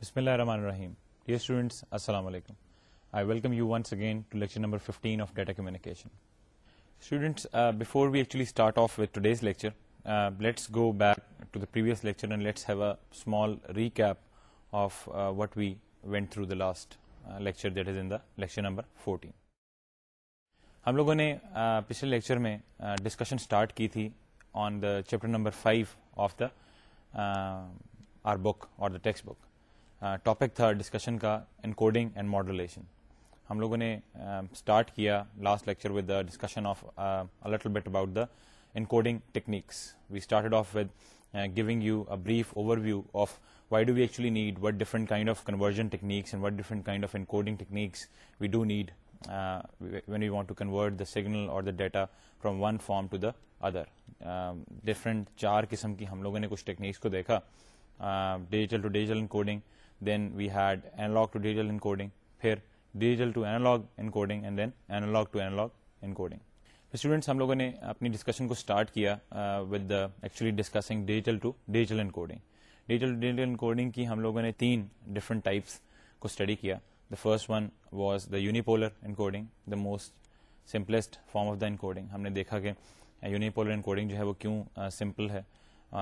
بسم اللہ الرحمن الرحیم السلام علیکم آئی ویلکم 14 ہم لوگوں نے uh, پچھلے لیکچر میں ڈسکشن uh, اسٹارٹ کی تھی on the chapter number five of the our book اور دا ٹیکسٹ بک ٹاپک تھا ڈسکشن کا انکوڈنگ اینڈ ماڈولیشن ہم لوگوں نے اسٹارٹ کیا last lecture with the discussion of little bit about the encoding techniques we started off with giving you a brief overview of why do we actually need what different kind of conversion techniques and what different kind of encoding techniques we do need when you want to convert the signal اور the data from one form to the other different چار قسم کی ہم لوگوں نے کچھ techniques کو دیکھا digital to digital encoding then we had analog to digital پھر ڈیجیٹل ہم لوگوں نے اپنی ڈفرنٹ ٹائپس کو اسٹڈی کیا the first one was the unipolar encoding the most simplest form of the encoding ہم نے دیکھا کہ یونیپولر انکوڈنگ جو ہے وہ کیوں سمپل ہے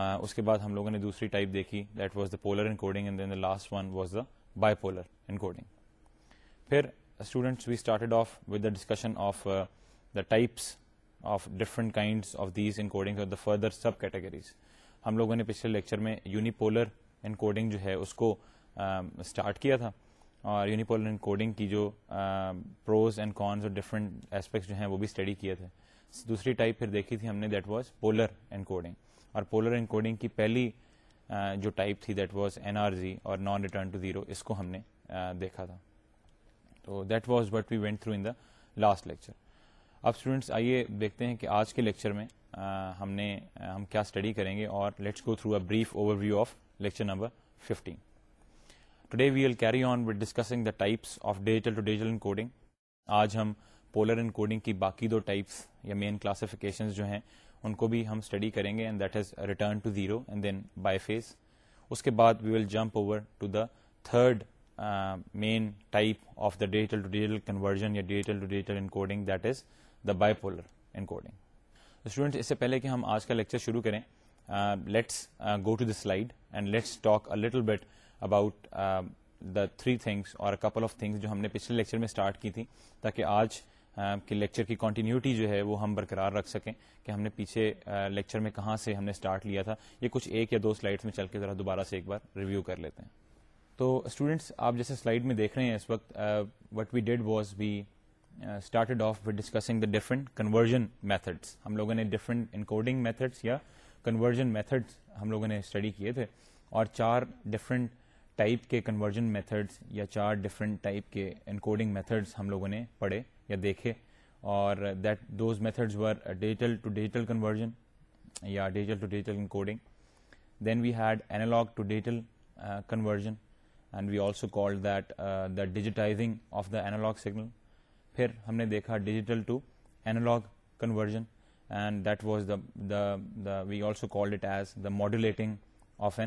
اس کے بعد ہم لوگوں نے دوسری ٹائپ دیکھی that was the polar encoding then the last one was the bipolar encoding پھر students we started off with the discussion of the types of different kinds of these encoding اور the further subcategories ہم لوگوں نے پچھلے lecture میں unipolar ان coding جو ہے اس کو اسٹارٹ کیا تھا اور یونیپولر ان کوڈنگ کی جو پروز اینڈ کونس اور ڈفرنٹ اسپیکٹس جو ہیں وہ بھی اسٹڈی کیے تھے دوسری ٹائپ پھر دیکھی تھی ہم نے that was polar encoding اور پولر انکوڈنگ کوڈنگ کی پہلی جو ٹائپ تھی that was N R Z اور نان ریٹرن ٹو زیرو اس کو ہم نے دیکھا تھا تو that was but we went through in the last lecture اب اسٹوڈینٹس آئیے دیکھتے ہیں کہ آج کے لیکچر میں ہم نے ہم کیا اسٹڈی کریں گے اور let's go through a brief overview of lecture number fifteen today we will carry on with discussing the types of digital to digital آج ہم پولر انکوڈنگ کوڈنگ کی باقی دو ٹائپس یا مین کلاسیفیکیشنز جو ہیں ان کو بھی ہم اسٹڈی کریں گے and that is return to zero and then biphase اس کے بعد we will jump over to the third main type of the digital to digital conversion یا ڈیجیٹل ٹو ڈیجیٹل ان کو اس سے پہلے کہ ہم آج کا لیکچر شروع کریں let's go to the slide and let's talk little bit about the three things اور کپل آف تھنگس جو ہم نے پچھلے لیکچر میں اسٹارٹ کی تھی تاکہ آج کہ لیکچر کی کنٹینیوٹی جو ہے وہ ہم برقرار رکھ سکیں کہ ہم نے پیچھے لیکچر میں کہاں سے ہم نے اسٹارٹ لیا تھا یہ کچھ ایک یا دو سلائڈس میں چل کے ذرا دوبارہ سے ایک بار ریویو کر لیتے ہیں تو اسٹوڈینٹس آپ جیسے سلائڈ میں دیکھ رہے ہیں اس وقت what we did was be started off with discussing the different conversion methods ہم لوگوں نے ڈفرنٹ انکوڈنگ میتھڈس یا کنورژن میتھڈس ہم لوگوں نے اسٹڈی کیے تھے اور چار ڈفرینٹ ٹائپ کے کنورژن میتھڈس یا چار ڈفرینٹ ٹائپ کے انکوڈنگ میتھڈس ہم لوگوں نے پڑھے یا دیکھے اور that that those methods were digital digital digital digital digital to to to conversion conversion یا encoding then we we had analog and also call the digitizing of the analog signal پھر ہم نے دیکھا digital to analog conversion and that was the we also it as the modulating of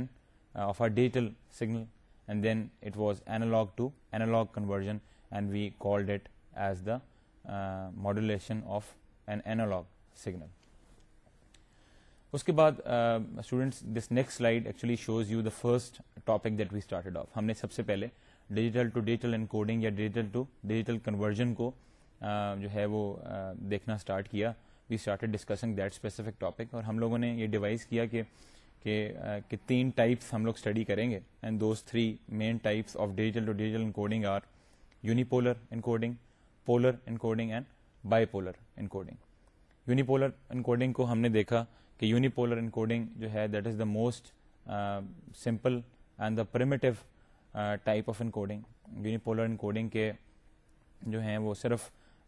of an digital signal and then it was analog to analog conversion and we called it as the modulation of an analog signal اس کے بعد students this next slide actually shows you the first topic that we started off ہم نے سب سے پہلے digital to digital encoding یا digital to digital conversion کو uh, جو ہے وہ uh, دیکھنا اسٹارٹ کیا we discussing that specific topic اور ہم لوگوں نے یہ ڈیوائز کیا کہ کہ uh, تین ٹائپس ہم لوگ اسٹڈی کریں گے and those three main types of digital to digital encoding are unipolar encoding polar encoding and bipolar encoding unipolar encoding کو ہم نے دیکھا کہ یونیپولر انکوڈنگ جو ہے that is the most simple and the primitive type of encoding unipolar encoding کے جو ہیں وہ صرف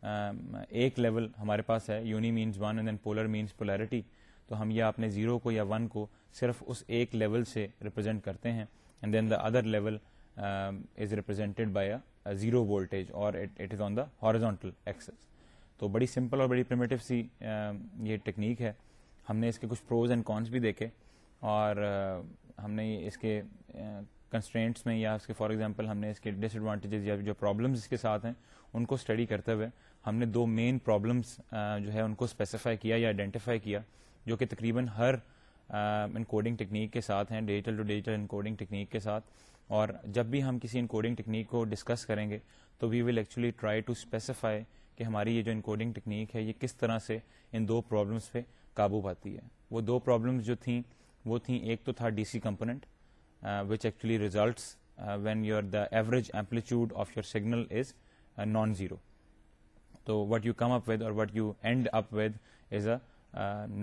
um, ایک لیول ہمارے پاس ہے uni means one and then polar means polarity تو ہم یا اپنے زیرو کو یا ون کو صرف اس ایک لیول سے ریپرزینٹ کرتے ہیں and then the other level is represented by a zero voltage اور it is on the horizontal axis تو بڑی سمپل اور بڑی پریمیٹیو سی یہ ٹیکنیک ہے ہم نے اس کے کچھ پروز اینڈ کونس بھی دیکھے اور ہم نے اس کے کنسٹرینٹس میں یا اس کے فار ایگزامپل ہم نے اس کے ڈس ایڈوانٹیجز یا جو پرابلمس اس کے ساتھ ہیں ان کو اسٹڈی کرتے ہوئے ہم نے دو مین پرابلمس جو ہے ان کو اسپیسیفائی کیا یا آئیڈینٹیفائی کیا جو کہ تقریباً ہر ان کوڈنگ ٹیکنیک کے ساتھ ہیں digital to digital encoding technique کے ساتھ اور جب بھی ہم کسی انکوڈنگ ٹیکنیک کو ڈسکس کریں گے تو we will actually try to specify کہ ہماری یہ جو انکوڈنگ ٹیکنیک ہے یہ کس طرح سے ان دو پرابلمس پہ قابو پاتی ہے وہ دو پرابلمس جو تھیں وہ تھیں ایک تو تھا D C component which actually results when you are the average amplitude of your signal is non zero تو what you come up with اور what you end up with is a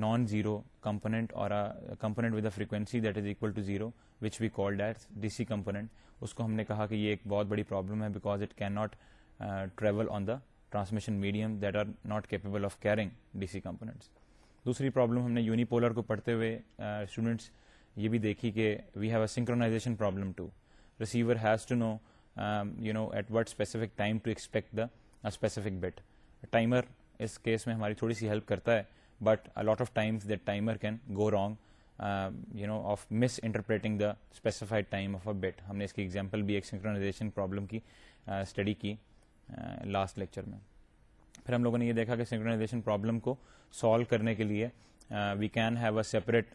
non zero component اور component with a frequency that is equal to zero which we call that D C component اس کو ہم نے کہا کہ یہ ایک بہت بڑی پرابلم ہے because it can not travel on the transmission medium that are not capable of carrying D C components دوسری پرابلم ہم نے یونیپولر کو پڑھتے ہوئے اسٹوڈنٹس یہ بھی دیکھی کہ we have a synchronization problem to receiver has to know you know at what specific time to expect the specific timer اس کیس میں ہماری تھوڑی سی ہیلپ کرتا ہے but a lot of times that timer can go wrong you know of misinterpreting the specified time of a bit ہم نے اس کی ایگزامپل بھی ایک سنکرونازیشن پرابلم کی اسٹڈی کی لاسٹ لیکچر میں پھر ہم لوگوں نے یہ دیکھا کہ سنکرونازیشن پرابلم کو سالو کرنے کے لیے we can have a separate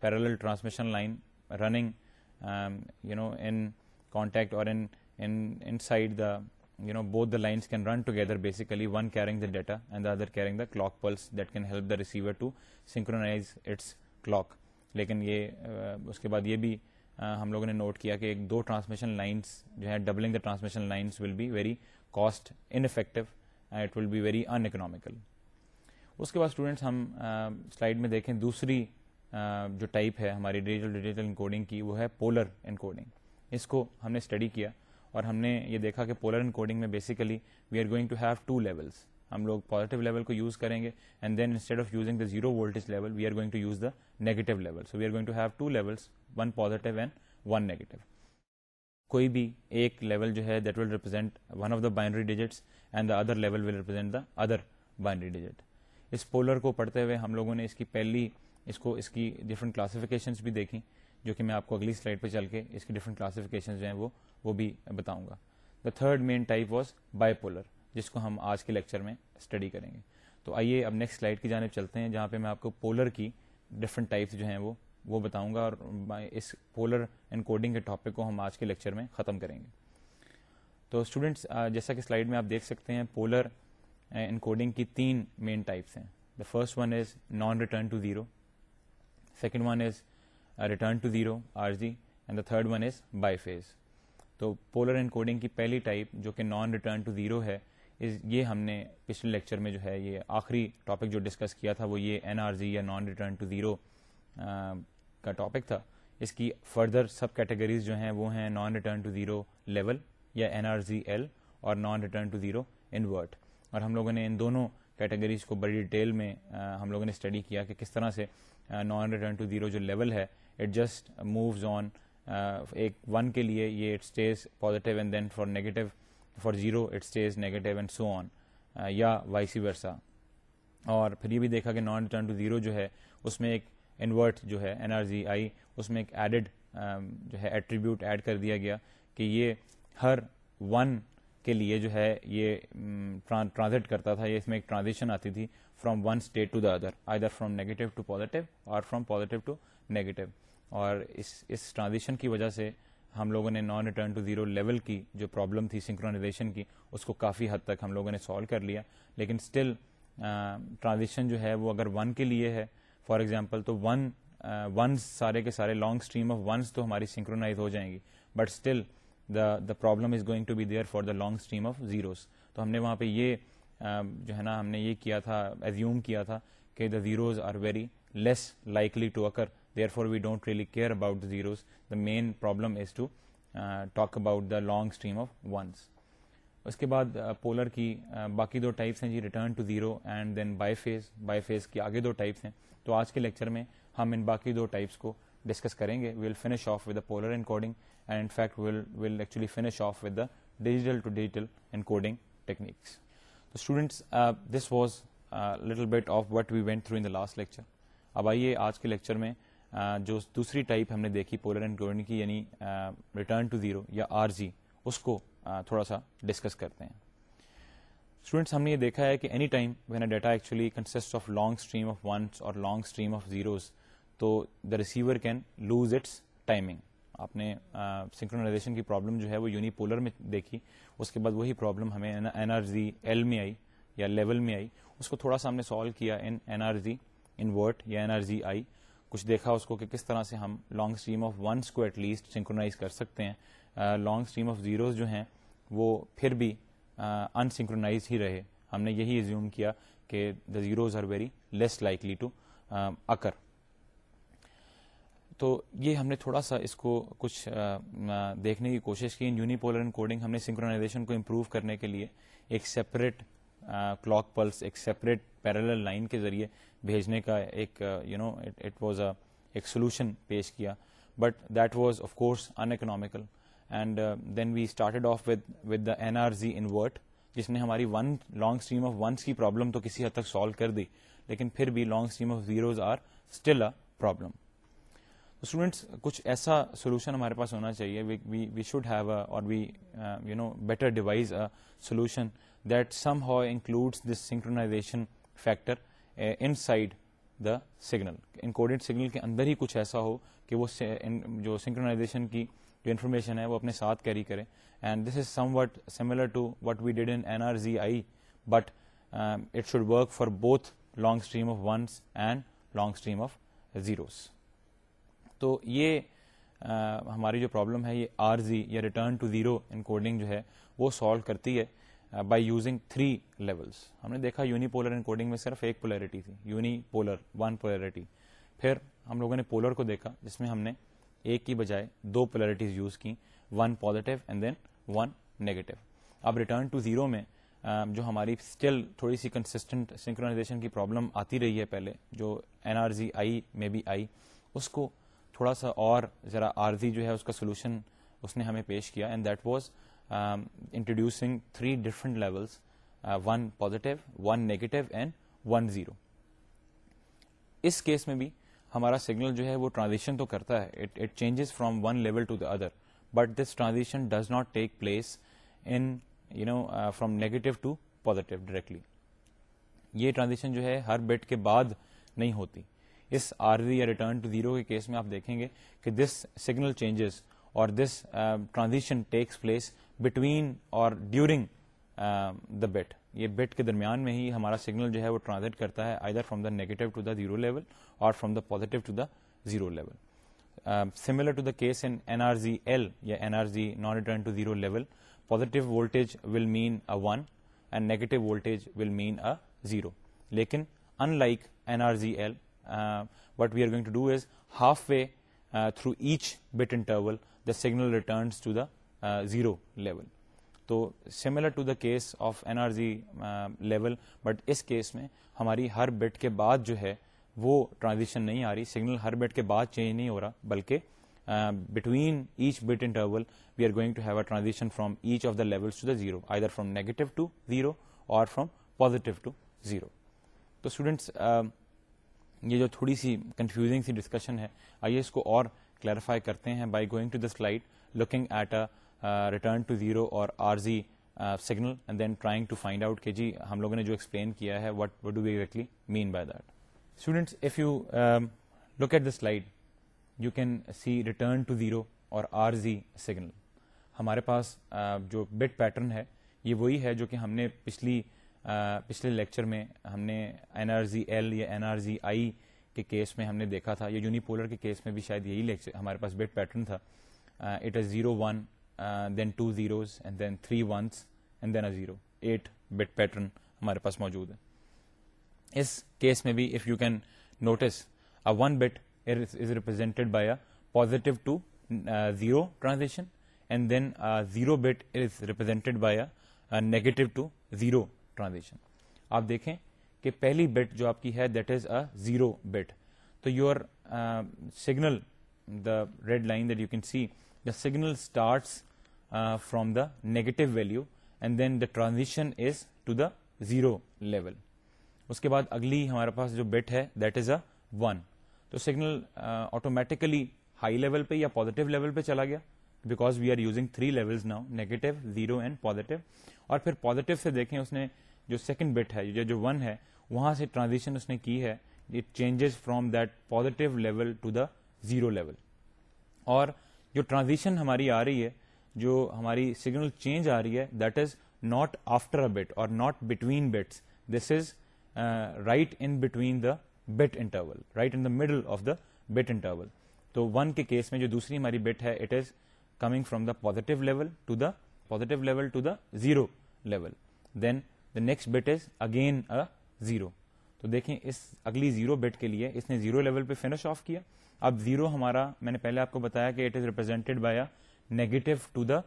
parallel transmission line running you know in contact اور inside the you know both the lines can run together basically one carrying the data and the other carrying the clock pulse that can help the receiver to synchronize its clock لیکن یہ اس کے بعد یہ بھی ہم لوگوں نے note کیا کہ ایک دو ٹرانسمیشن لائنس جو ہے doubling the transmission lines will be very cost ineffective and it will be very uneconomical اس کے بعد اسٹوڈینٹس ہم سلائڈ میں دیکھیں دوسری جو ٹائپ ہے ہماری ڈیجیٹل ڈیجیٹل انکوڈنگ کی وہ ہے پولر انکوڈنگ اس کو ہم نے اسٹڈی کیا اور ہم نے یہ دیکھا کہ پولر انکوڈنگ میں basically we are going to have two levels ہم لوگ پازیٹو لیول کو یوز کریں گے and then instead of using the zero voltage level we are going to use the negative level so we are going to have two level one positive and one negative کوئی بھی ایک level جو ہے that will represent one of the the binary digits and other level will represent the other binary digit اس polar کو پڑھتے ہوئے ہم لوگوں نے اس اس اس کی کی پہلی کو ڈفرنٹ بھی دیکھیں جو کہ میں آپ کو اگلی سلائڈ پہ چل کے اس کی ڈفرنٹ کلاسیفیکیشن جو ہیں وہ بھی بتاؤں گا the third main type was bipolar جس کو ہم آج کے لیکچر میں اسٹڈی کریں گے تو آئیے اب نیکسٹ سلائڈ کی جانب چلتے ہیں جہاں پہ میں آپ کو پولر کی ڈفرنٹ ٹائپس جو ہیں وہ وہ بتاؤں گا اور اس پولر اینڈ کوڈنگ کے ٹاپک کو ہم آج کے لیکچر میں ختم کریں گے تو اسٹوڈنٹس جیسا کہ سلائڈ میں آپ دیکھ سکتے ہیں پولر اینڈ ان کوڈنگ کی تین مین ٹائپس ہیں the first one is non return to zero second one is return to zero R Z and the third one is biphase تو پولر اینڈ کوڈنگ کی پہلی type جو کہ non return to zero ہے یہ ہم نے پچھلے لیکچر میں جو ہے یہ آخری ٹاپک جو ڈسکس کیا تھا وہ یہ این آر زی یا نان ریٹرن ٹو زیرو کا ٹاپک تھا اس کی فردر سب کیٹیگریز جو ہیں وہ ہیں non return to zero level یا این آر زی ایل اور non return to zero invert اور ہم لوگوں نے ان دونوں کیٹیگریز کو بڑی ڈیٹیل میں ہم لوگوں نے اسٹڈی کیا کہ کس طرح سے نان ریٹرن ٹو زیرو جو لیول ہے اٹ جسٹ مووز آن ایک ون کے لیے یہ it stays positive and then for negative for zero it stays negative and so on یا وائسی ورسا اور پھر یہ بھی دیکھا کہ نان ریٹرن ٹو زیرو جو ہے اس میں ایک انورٹ جو ہے این آر زی آئی اس میں ایک ایڈڈ um, جو ہے ایٹریبیوٹ ایڈ کر دیا گیا کہ یہ ہر ون کے لیے جو ہے یہ ٹرانزٹ um, کرتا تھا یہ اس میں ایک ٹرانزیکشن آتی تھی from one state to the other ادھر فرام نیگیٹو ٹو پازیٹیو اور فرام پازیٹیو ٹو نیگیٹو اور اس اس ٹرانزیکشن کی وجہ سے ہم لوگوں نے non return to zero level کی جو پرابلم تھی سنکرونائزیشن کی اس کو کافی حد تک ہم لوگوں نے سالو کر لیا لیکن اسٹل ٹرانزیشن جو ہے وہ اگر ون کے لیے ہے فار ایگزامپل تو ون ونس سارے کے سارے لانگ اسٹریم آف ونس تو ہماری سنکرونائز ہو جائیں گی but still the the problem is going to be there for the long stream of zeros تو ہم نے وہاں پہ یہ جو ہے نا ہم نے یہ کیا تھا ایزیوم کیا تھا کہ the zeros are very less likely to occur therefore we don't really care about zeros the main problem is to talk about the long stream of ones اس کے بعد پولر کی باقی دو ٹائپس ہیں جی return to zero and then biphase biphase کی آگے دو ٹائپس ہیں تو آج کے لیکچر میں ہم ان باقی دو ٹائپس کو ڈسکس کریں گے we'll finish off with whether encoding and in fact will will actually finish off with the digital to digital encoding techniques تو students this was little bit of what we went through in the last lecture اب آئیے آج کے lecture میں جو دوسری type ہم نے دیکھی پولر اینڈ کی یعنی ریٹرن ٹو زیرو یا آر جی اس کو تھوڑا سا ڈسکس کرتے ہیں اسٹوڈینٹس ہم نے یہ دیکھا ہے کہ any time when a data actually consist of long stream of ones اور لانگ اسٹریم آف زیروز تو the receiver can lose its timing آپ نے سنکرونائزیشن کی پرابلم جو ہے وہ یونی پولر میں دیکھی اس کے بعد وہی پرابلم ہمیں این آر زی ایل میں آئی یا لیول میں آئی اس کو تھوڑا سا ہم نے سالو کیا ان این آر زی ان یا این آر زی آئی کچھ دیکھا اس کو کہ کس طرح سے ہم لانگ اسٹریم آف ونس کو ایٹ لیسٹ سنکرونائز کر سکتے ہیں لانگ اسٹریم آف زیروز جو ہیں وہ پھر بھی انسنکروناز ہی رہے ہم نے یہی ایزیوم کیا کہ the zeros are very less likely to occur تو یہ ہم نے تھوڑا سا اس کو کچھ دیکھنے کی کوشش کی یونیپولر کوڈنگ ہم نے سنکرونائزیشن کو امپروو کرنے کے لیے ایک سیپریٹ کلاک پلس ایک سیپریٹ پیرل لائن کے ذریعے بھیجنے کا ایک you know it was a ایک سولوشن پیش کیا but that was of course uneconomical and then we started off with with the N R Z invert جس نے ہماری one long stream of ones کی پرابلم تو کسی حد تک سالو کر دی لیکن پھر بھی long stream of zeros are still a problem students کچھ ایسا سولوشن ہمارے پاس ہونا چاہیے we we should have a اور you know better devise solution that somehow includes this synchronization factor inside the signal encoded signal کے اندر ہی کچھ ایسا ہو کہ وہ جو سنکرائزیشن کی جو انفارمیشن ہے وہ اپنے ساتھ کیری کرے and this is somewhat similar to what we did N R Z I but it should work for both long stream of ones and long stream of zeros تو یہ uh, ہماری جو problem ہے یہ R Z یا return to zero encoding جو ہے وہ سالو کرتی ہے بائی یوزنگ تھری لیولس ہم نے دیکھا یونی پولر انکوڈنگ میں صرف ایک پولیرٹی تھی یونی پولر ون پولیرٹی پھر ہم لوگوں نے پولر کو دیکھا جس میں ہم نے ایک کی بجائے دو پولیرٹیز یوز کی one positive and then one negative اب ریٹرن ٹو زیرو میں uh, جو ہماری اسٹل تھوڑی سی کنسسٹنٹ سنکرونازیشن کی پرابلم آتی رہی ہے پہلے جو این آر زی آئی میں بھی آئی اس کو تھوڑا سا اور ذرا آر جو ہے اس کا سولوشن اس نے ہمیں پیش کیا and that was introducing three different levels one positive one negative and one zero اس کیس میں بھی ہمارا سگنل جو ہے وہ ٹرانزیشن تو کرتا ہے it changes from one level to the other but this transition does not take place in you know from negative to positive directly یہ ٹرانزیشن جو ہے ہر بیٹ کے بعد نہیں ہوتی اس آر یا ریٹرن ٹو زیرو کے کیس میں آپ دیکھیں گے کہ دس سگنل چینجز اور this transition takes place between اور ڈیورنگ دا بٹ یہ بٹ کے درمیان میں ہی ہمارا سگنل جو ہے وہ ٹرانزٹ کرتا ہے from the negative to the zero level اور from the positive to the zero level similar to the case in N R Z L یا N R Z non return to zero level positive voltage will mean a one and negative voltage will mean a zero لیکن in like N R Z L what we are going to do is half way through each bit interval signal returns to the zero level تو similar to the case of N R Z level but اس case میں ہماری ہر bit کے بعد جو ہے وہ ٹرانزیشن نہیں آ رہی سگنل ہر بیٹ کے بعد چینج نہیں ہو رہا بلکہ between each bit interval we are going to have a transition from each of the level to the zero either from negative to zero اور فرام پازیٹیو ٹو زیرو تو students uh, یہ جو تھوڑی سی confusing سی discussion ہے آئیے اس کو اور clarify کرتے ہیں by going to the slide looking return to zero اور R Z signal and then trying to find out کہ جی ہم لوگوں نے جو ایکسپلین کیا ہے what what do exactly mean by that students if you look at the slide you can see return to zero اور آر زی سگنل ہمارے پاس uh, جو بٹ پیٹرن ہے یہ وہی ہے جو کہ ہم نے پچھلی uh, پچھلے لیکچر میں ہم نے این آر زی ایل یا این آر زی آئی کے کیس میں ہم نے دیکھا تھا یا یونیپولر کے کیس میں بھی شاید یہی لیکچر ہمارے پاس بٹ پیٹرن تھا it is zero one then two zeros and then three ones and then a zero eight bit pattern ہمارے پاس موجود ہے اس کیس میں بھی if you can notice a one bit is represented by a positive to zero transaction and then zero bit is represented by a negative to zero transaction آپ دیکھیں کہ پہلی بٹ جو آپ کی ہے that is a zero bit تو your signal the red line that you can see the signal starts from the negative value and then the transition is to the zero level اس کے بعد اگلی ہمارے پاس جو بٹ ہے that is a one تو سگنل آٹومیٹیکلی ہائی لیول پہ یا پوزیٹو لیول پہ چلا گیا because we are using three level now negative zero and positive اور پھر پوزیٹو سے دیکھیں اس نے جو سیکنڈ بٹ ہے جو ون ہے وہاں سے ٹرانزیشن اس نے کی ہے it changes from that level to the zero level اور جو ٹرانزیشن ہماری آ رہی ہے جو ہماری سگنل چینج آ رہی ہے that is not after a bit or not between between bits this is right in the bit interval right in the middle of the bit interval تو ون کے کیس میں جو دوسری ہماری بٹ ہے it is coming from the positive level to the positive level to the zero level then the next bit is again a zero تو دیکھیں اس اگلی زیرو بٹ کے لیے اس نے زیرو لیول پہ فنش آف کیا اب زیرو ہمارا میں نے پہلے آپ کو بتایا کہ it is represent negative to the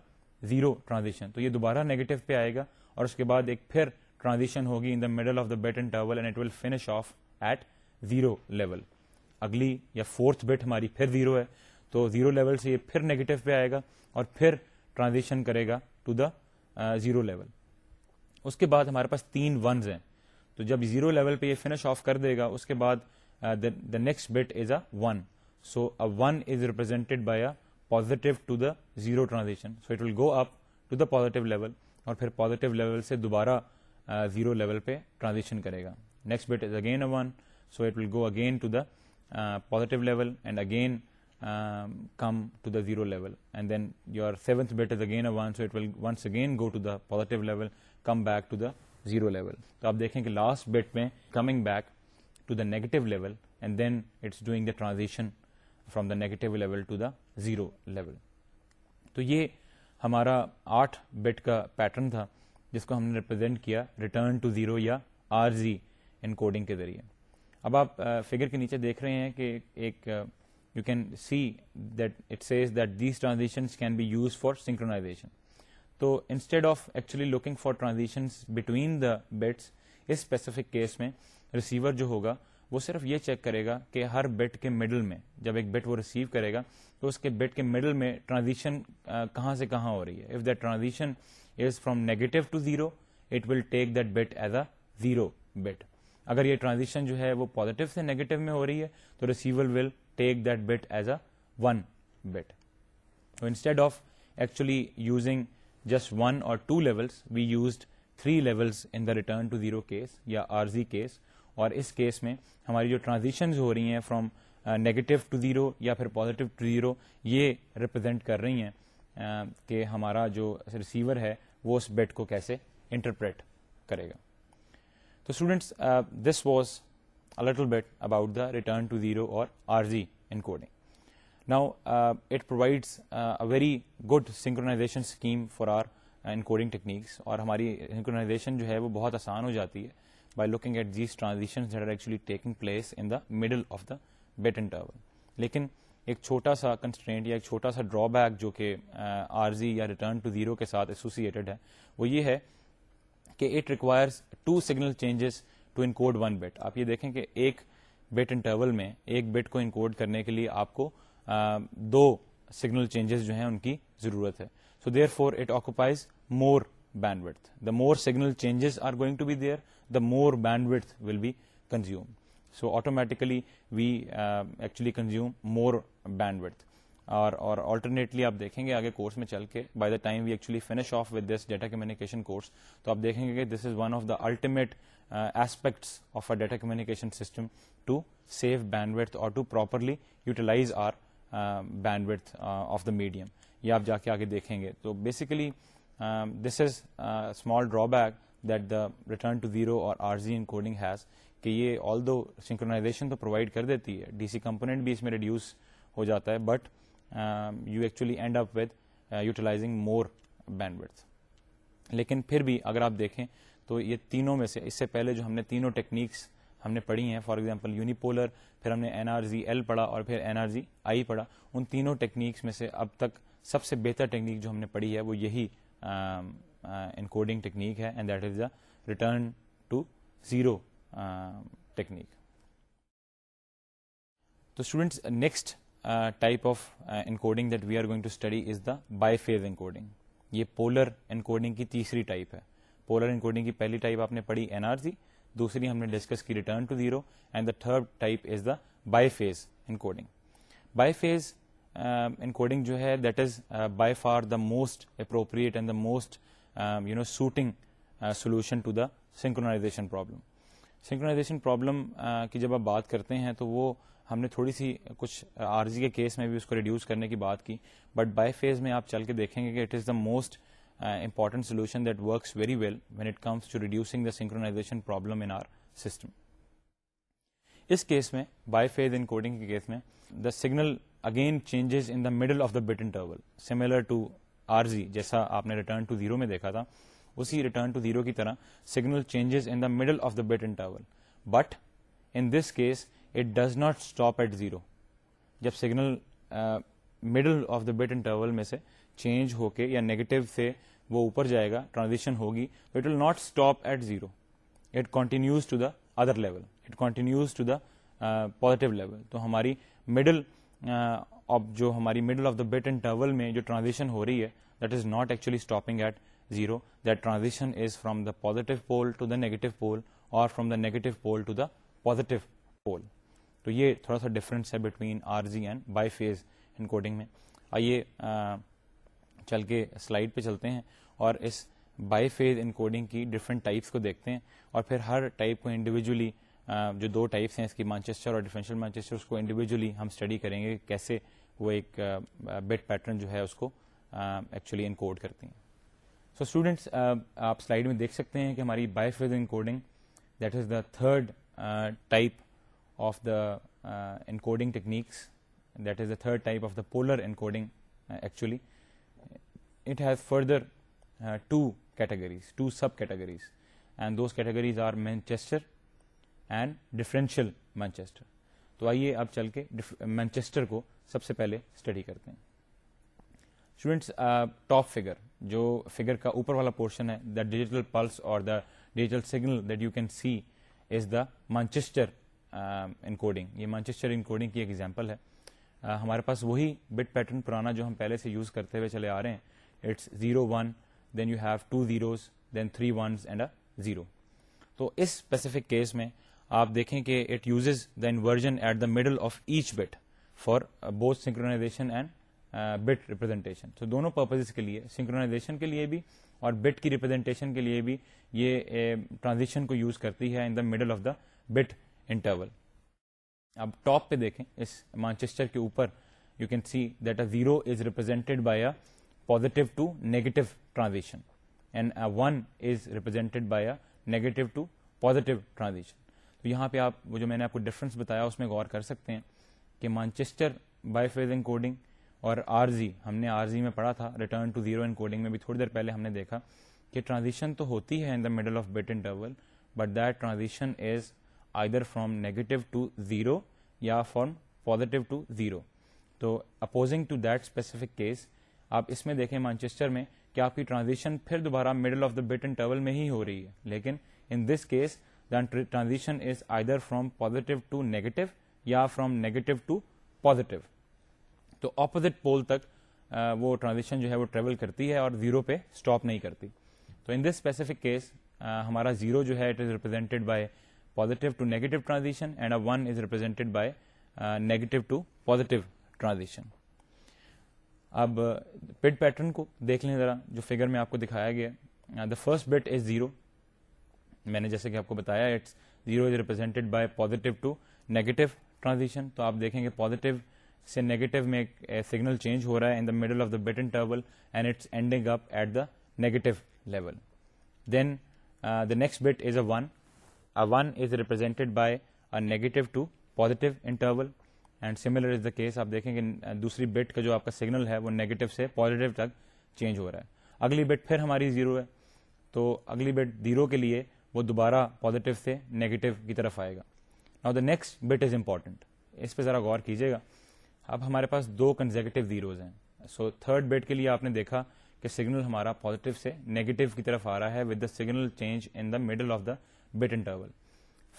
zero transaction تو یہ دوبارہ نیگیٹو پہ آئے گا اور اس کے بعد ایک پھر ٹرانزیکشن ہوگی in the middle of the bit and towel and it will finish off at zero level اگلی یا فورتھ بٹ ہماری پھر زیرو ہے تو زیرو لیول سے یہ پھر نیگیٹو پہ آئے گا اور پھر ٹرانزیشن کرے گا ٹو دا زیرو لیول اس کے بعد ہمارے پاس تین ونز ہیں تو جب زیرو لیول پہ یہ فنش آف کر دے گا اس کے بعد the next bit is a one so a one is represented by a positive to the zero transaction so it will go up to the positive level اور پھر positive level سے دوبارہ zero uh, level پہ transaction کرے گا next bit is again a one so it will go again to the positive level and again come to the zero level and then you are seven bit is again a one so it once again go to the positive level come back to the zero level تو آپ دیکھیں کہ last bit میں coming back to the negative level and then it's doing the transition from the negative level to the zero level تو یہ ہمارا آٹھ بٹ کا پیٹرن تھا جس کو ہم نے ریپرزینٹ کیا ریٹرن ٹو زیرو یا آر زی ان کوڈنگ کے ذریعے اب آپ فگر کے نیچے دیکھ رہے ہیں کہ ایک you can see that it says that these transaction can be use for synchronization تو instead of actually looking for transition between the bits specific case میں ریسیور جو ہوگا وہ صرف یہ چیک کرے گا کہ ہر بٹ کے مڈل میں جب ایک بٹ وہ ریسیو کرے گا تو اس کے بٹ کے مڈل میں ٹرانزیشن کہاں سے کہاں ہو رہی ہے if the transition is from negative to zero it will take that bit as a zero bit اگر یہ ٹرانزیشن جو ہے وہ پازیٹو سے نیگیٹو میں ہو رہی ہے تو receiver will take that bit as a one bit instead of actually using just one or two level we used three level in the return to zero case یا آرزی کیس اور اس case میں ہماری جو transitions ہو رہی ہیں from negative to zero یا پھر پازیٹیو ٹو زیرو یہ ریپرزینٹ کر رہی ہیں uh, کہ ہمارا جو ریسیور ہے وہ اس بیٹ کو کیسے انٹرپریٹ کرے گا تو students this was a little bit about the return to zero اور R Z encoding now it provides very good synchronization techniques اور ہماری جو ہے وہ بہت آسان ہو جاتی ہے by looking detection of the bit and لیکن ایک چھوٹا سا کنسٹینٹ یا ایک چھوٹا سا ڈرا بیک جو کہ آرزی یا ریٹرن زیرو کے ساتھ ایسوسیڈ ہے وہ یہ ہے کہ it requires to signal changes to code one bit آپ یہ دیکھیں کہ ایک بیٹ انٹرول میں ایک بیٹ کو انکوڈ کرنے کے لیے آپ کو دو سگنل چینجز جو ہیں ان کی ضرورت ہے so therefore it occupies more bandwidth the more signal changes are going to be there the more bandwidth will be consume so automatically we actually consume more bandwidth اور alternately آپ دیکھیں گے آگے course میں چل کے by the time we actually finish off with this data communication course تو آپ دیکھیں گے کہ this is one of the ultimate aspects of a data communication system to save bandwidth اور to properly utilise our bandwidth of the medium یہ آپ جا کے آگے دیکھیں گے تو basically this is small drawback that the return to zero اور R Z encoding has کہ یہ آل دو سنکرونازیشن تو پرووائڈ کر دیتی ہے ڈی سی کمپوننٹ بھی اس میں ریڈیوس ہو جاتا ہے but you actually end up with utilizing more width لیکن پھر بھی اگر آپ دیکھیں تو یہ تینوں میں سے اس سے پہلے جو ہم نے تینوں ٹیکنیکس ہم نے پڑھی ہیں فار ایگزامپل یونیپولر پھر ہم نے این آر زی ایل پڑھا اور پھر این آر زی آئی پڑھا ان تینوں ٹیکنیکس میں سے اب تک سب سے بہتر ٹیکنیک جو ہم نے پڑھی ہے وہ یہی انکوڈنگ ٹیکنیک ہے and that is the return to zero technique تو students next type of encoding that we are going to study is the by phase encoding یہ پولر انکوڈنگ کی تیسری ٹائپ ہے پولر انکوڈنگ کی پہلی type آپ نے پڑھی این آر زی دوسری ہم نے ڈسکس کی return to zero and the third type is the by phase in the most appropriate and the most you know suiting solution to the synchronization problem synchronization problem کی جب آپ بات کرتے ہیں تو وہ ہم نے تھوڑی سی کچھ آرزی uh, کے کیس میں بھی اس کو ریڈیوس کرنے کی بات کی بٹ بائی فیز میں آپ چل کے دیکھیں گے کہ it is the most important solution that works very well when it comes to reducing the synchronization problem in our system اس کیس میں بائی فیز ان کوڈنگ کے کیس میں the signal again changes in the middle of the bit interval similar to beaten جیسا آپ نے return to zero میں دیکھا تھا اسی ریٹرن ٹو زیرو کی طرح signal changes in the middle of the bit interval but in this case it does not stop at zero جب signal middle of the bit interval میں سے change ہو کے یا نیگیٹو سے وہ اوپر جائے گا ٹرانزیکشن ہوگی تو it will not stop at zero it continues to the other level it continues to the positive level تو ہماری مڈل آف uh, جو ہماری middle of the bit and towel میں جو ٹرانزیکشن ہو رہی ہے that is not actually stopping at zero that transition is from the positive pole to the negative pole اور from the negative pole to the positive pole تو یہ تھوڑا سا ڈفرینس ہے between R Z and bi phase encoding میں آئیے چل کے سلائڈ پہ چلتے ہیں اور اس بائی فیز انکوڈنگ کی ڈفرینٹ ٹائپس کو دیکھتے ہیں اور پھر ہر ٹائپ کو انڈیویجولی جو دو ٹائپس ہیں اس کی مانچسٹر اور ڈیفرینشیل مانچسٹر اس کو انڈیویجولی ہم اسٹڈی کریں گے کیسے وہ ایک بٹ پیٹرن جو ہے اس کو ایکچولی انکوڈ کرتی ہیں سو اسٹوڈینٹس آپ سلائڈ میں دیکھ سکتے ہیں کہ ہماری by phase encoding that is the third type of the encoding techniques that is the third type of the polar encoding actually it has further two categories two sub categories and those categories are Manchester and differential Manchester تو آئیے اب چل کے Manchester کو سب سے پہلے study کرتے ہیں اسٹوڈینٹس ٹاپ فگر جو فگر کا اوپر والا پورشن ہے دا ڈیجیٹل پلس اور the digital signal that you can see is the Manchester encoding یہ مانچسٹر انکوڈنگ کی ایک ایگزامپل ہے uh, ہمارے پاس وہی بٹ پیٹرن پرانا جو ہم پہلے سے یوز کرتے ہوئے چلے آ رہے ہیں it's zero one then you have two zeros then three ones and a zero تو اس اسپیسیفک کیس میں آپ دیکھیں کہ it use the inversion at the middle of each bit for both and bit representation تو دونوں purpose کے لیے سنکرونا کے لیے بھی اور بٹ کی ریپرزینٹیشن کے لیے بھی یہ ٹرانزیکشن uh, کو یوز کرتی ہے in the the middle of bit interval اب ٹاپ پہ دیکھیں اس مانچسٹر کے اوپر you can see that a zero is represented by a positive to negative to to uh, transition تو یہاں پہ آپ جو میں نے آپ کو ڈفرنس بتایا اس میں غور کر سکتے ہیں کہ مانچیسٹر بائی ان کوڈنگ اور آر زی ہم نے آر زی میں پڑھا تھا return to zero encoding میں بھی تھوڑی دیر پہلے ہم نے دیکھا کہ ٹرانزیشن تو ہوتی ہے in the middle of bit and double bit that transition is either from negative to zero یا فرام پازیٹیو ٹو زیرو تو opposing to that specific case آپ اس میں دیکھیں مانچسٹر میں کہ آپ کی ٹرانزیشن پھر دوبارہ middle of the bit interval میں ہی ہو رہی ہے لیکن in this case transition is from to negative یا فرام نیگیٹو ٹو پازیٹو تو اپوزٹ پول تک وہ ٹرانزیکشن جو ہے وہ ٹریول کرتی ہے اور زیرو پہ اسٹاپ نہیں کرتی تو ان دس اسپیسیفک کیس ہمارا زیرو جو ہے it is represented by to negative transition and one is represented by negative to positive transaction اب پٹ پیٹرن کو دیکھ لیں ذرا جو فگر میں آپ کو دکھایا گیا the first bit is zero میں نے جیسے کہ آپ کو بتایا it's zero is represented by positive to negative transition تو آپ دیکھیں گے پازیٹو سے نیگیٹو میں ایک سگنل eh, چینج ہو رہا ہے in the the the middle of and interval it's ending up at negative level then the next bit is a one one is represented by negative to positive interval and similar is the case آپ دیکھیں کہ دوسری but کا جو آپ کا signal ہے وہ نیگیٹو سے پازیٹو تک چینج ہو رہا ہے اگلی بٹ پھر ہماری زیرو ہے تو اگلی بٹ زیرو کے لیے وہ دوبارہ پازیٹیو سے نیگیٹو کی طرف آئے گا نا the next bit is important اس پہ ذرا غور کیجیے گا اب ہمارے پاس دو کنزیکٹو زیروز ہیں سو تھرڈ بیٹ کے لیے آپ نے دیکھا کہ سگنل ہمارا پازیٹیو سے نیگیٹو کی طرف آ رہا ہے with the signal change in the middle of the bit interval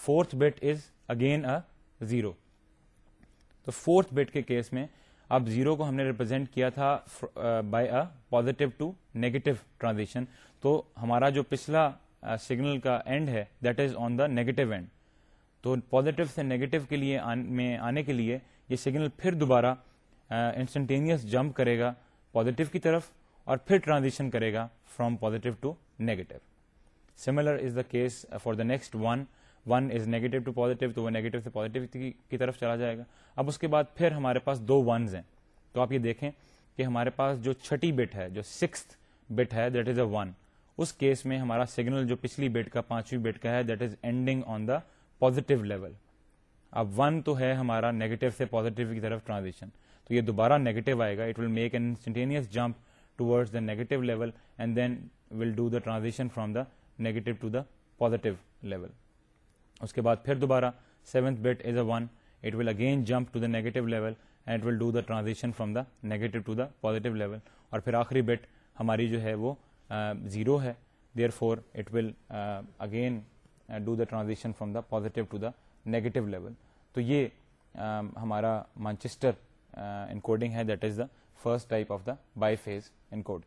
fourth bit is again a zero تو فورتھ بٹ کے کیس میں اب زیرو کو ہم نے ریپرزینٹ کیا تھا by positive to negative transition تو ہمارا جو پچھلا سگنل کا اینڈ ہے that is on the negative end تو پازیٹو سے نیگیٹو کے لیے میں آنے کے لیے یہ سگنل پھر دوبارہ انسٹنٹینیس جمپ کرے گا پازیٹو کی طرف اور پھر ٹرانزیشن کرے گا from positive to negative similar is the case for the next one one is negative to positive تو وہ نیگیٹو سے پازیٹیو کی طرف چلا جائے گا اب اس کے بعد پھر ہمارے پاس دو ونز ہیں تو آپ یہ دیکھیں کہ ہمارے پاس جو چھٹی بٹ ہے جو سکس بٹ ہے دیٹ از اے ون اس کیس میں ہمارا سگنل جو پچھلی بٹ کا پانچویں بٹ کا ہے that is ending on the positive level اب ون تو ہے ہمارا نیگیٹو سے پازیٹیو کی طرف ٹرانزیشن تو یہ دوبارہ نیگیٹو آئے گا it will make an instantaneous jump towards the negative level and then will do the transition from the negative to the positive level اس کے بعد پھر دوبارہ seventh bit is a one it will again jump to the negative level and it will do the transaction from the negative to the positive level اور پھر آخری bit ہماری جو ہے وہ زیرو ہے therefore it will again do the transaction from the positive to the negative level تو یہ ہمارا مانچسٹر انکوڈنگ ہے that is the first type of the by phase encode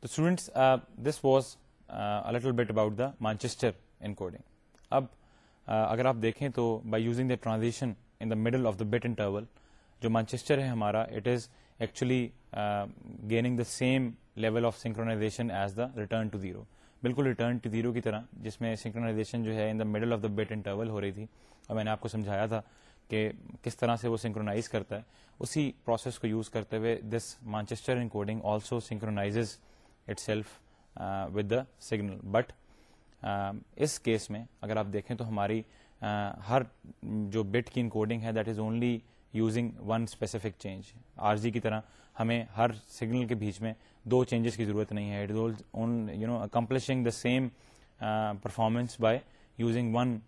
تو students this was a little bit about the Manchester encoding اب اگر آپ دیکھیں تو by using the transition in the middle of the bit interval جو Manchester ہے ہمارا it is actually gaining the same level of synchronization as the return to zero بالکل return to zero کی طرح جس میں سنکرونازیشن جو ہے in the middle of the bit interval ہو رہی تھی اور میں نے آپ کو سمجھایا تھا کہ کس طرح سے وہ سنکرونائز کرتا ہے اسی پروسیس کو یوز کرتے ہوئے this Manchester encoding also synchronizes itself with the signal but اس کیس میں اگر آپ دیکھیں تو ہماری ہر جو بٹ کی انکوڈنگ ہے that is only using one specific change R Z کی طرح ہمیں ہر سگنل کے بیچ میں دو چینجز کی ضرورت نہیں ہے it you know accomplishing the same performance by using one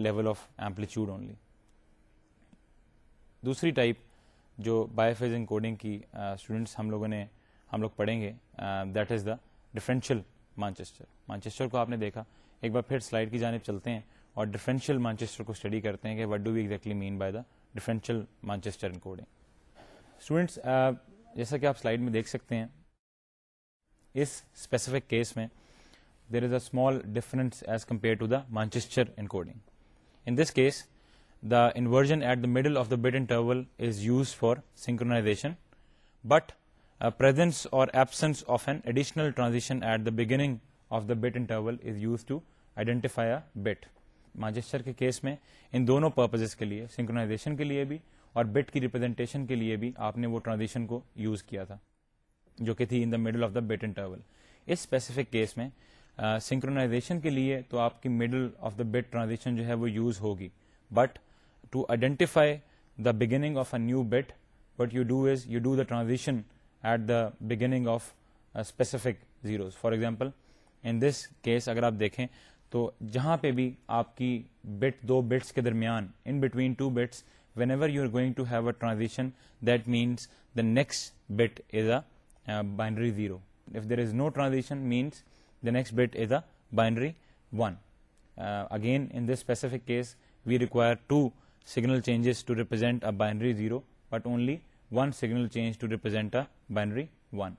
level of amplitude only دوسری ٹائپ جو بایو فیز انکوڈنگ کوڈنگ کی اسٹوڈنٹس ہم لوگوں نے ہم لوگ پڑھیں گے that is the differential Manchester Manchester کو آپ نے دیکھا ایک بار پھر سلائڈ کی جانب چلتے ہیں اور ڈیفرنشیل مانچسٹر کو اسٹڈی کرتے ہیں کہ what do we exactly mean by the differential Manchester encoding students جیسا کہ آپ سلائڈ میں دیکھ سکتے ہیں اس اسپیسیفک کیس میں there is a small difference as compare to the Manchester in this case the inversion at the middle of the interval is use for synchronization but presence of an additional transaction at the beginning of the bit interval is use to identify Manchester کے case میں ان دونوں purposes کے لیے synchronisation کے لیے بھی اور بٹ کی ریپرزینٹیشن کے لیے بھی آپ نے وہ ٹرانزیشن کو یوز کیا تھا جو کہ تھی in the middle of the bit interval اس اسپیسیفک کیس میں سنکرونازیشن کے لیے تو آپ کی middle of the bit transition جو ہے وہ یوز ہوگی but to identify the beginning of a new bit what you do is you do the transition at the beginning of specific zeros for example in this case اگر آپ دیکھیں تو جہاں پہ بھی آپ کی بٹ دو بٹس کے درمیان in between two bits whenever you are going to have a transaction that means the next bit is a binary zero if there is no transaction means the next bit is a binary one again in this specific case we require two signal changes to represent a binary zero but only one signal change to represent a binary one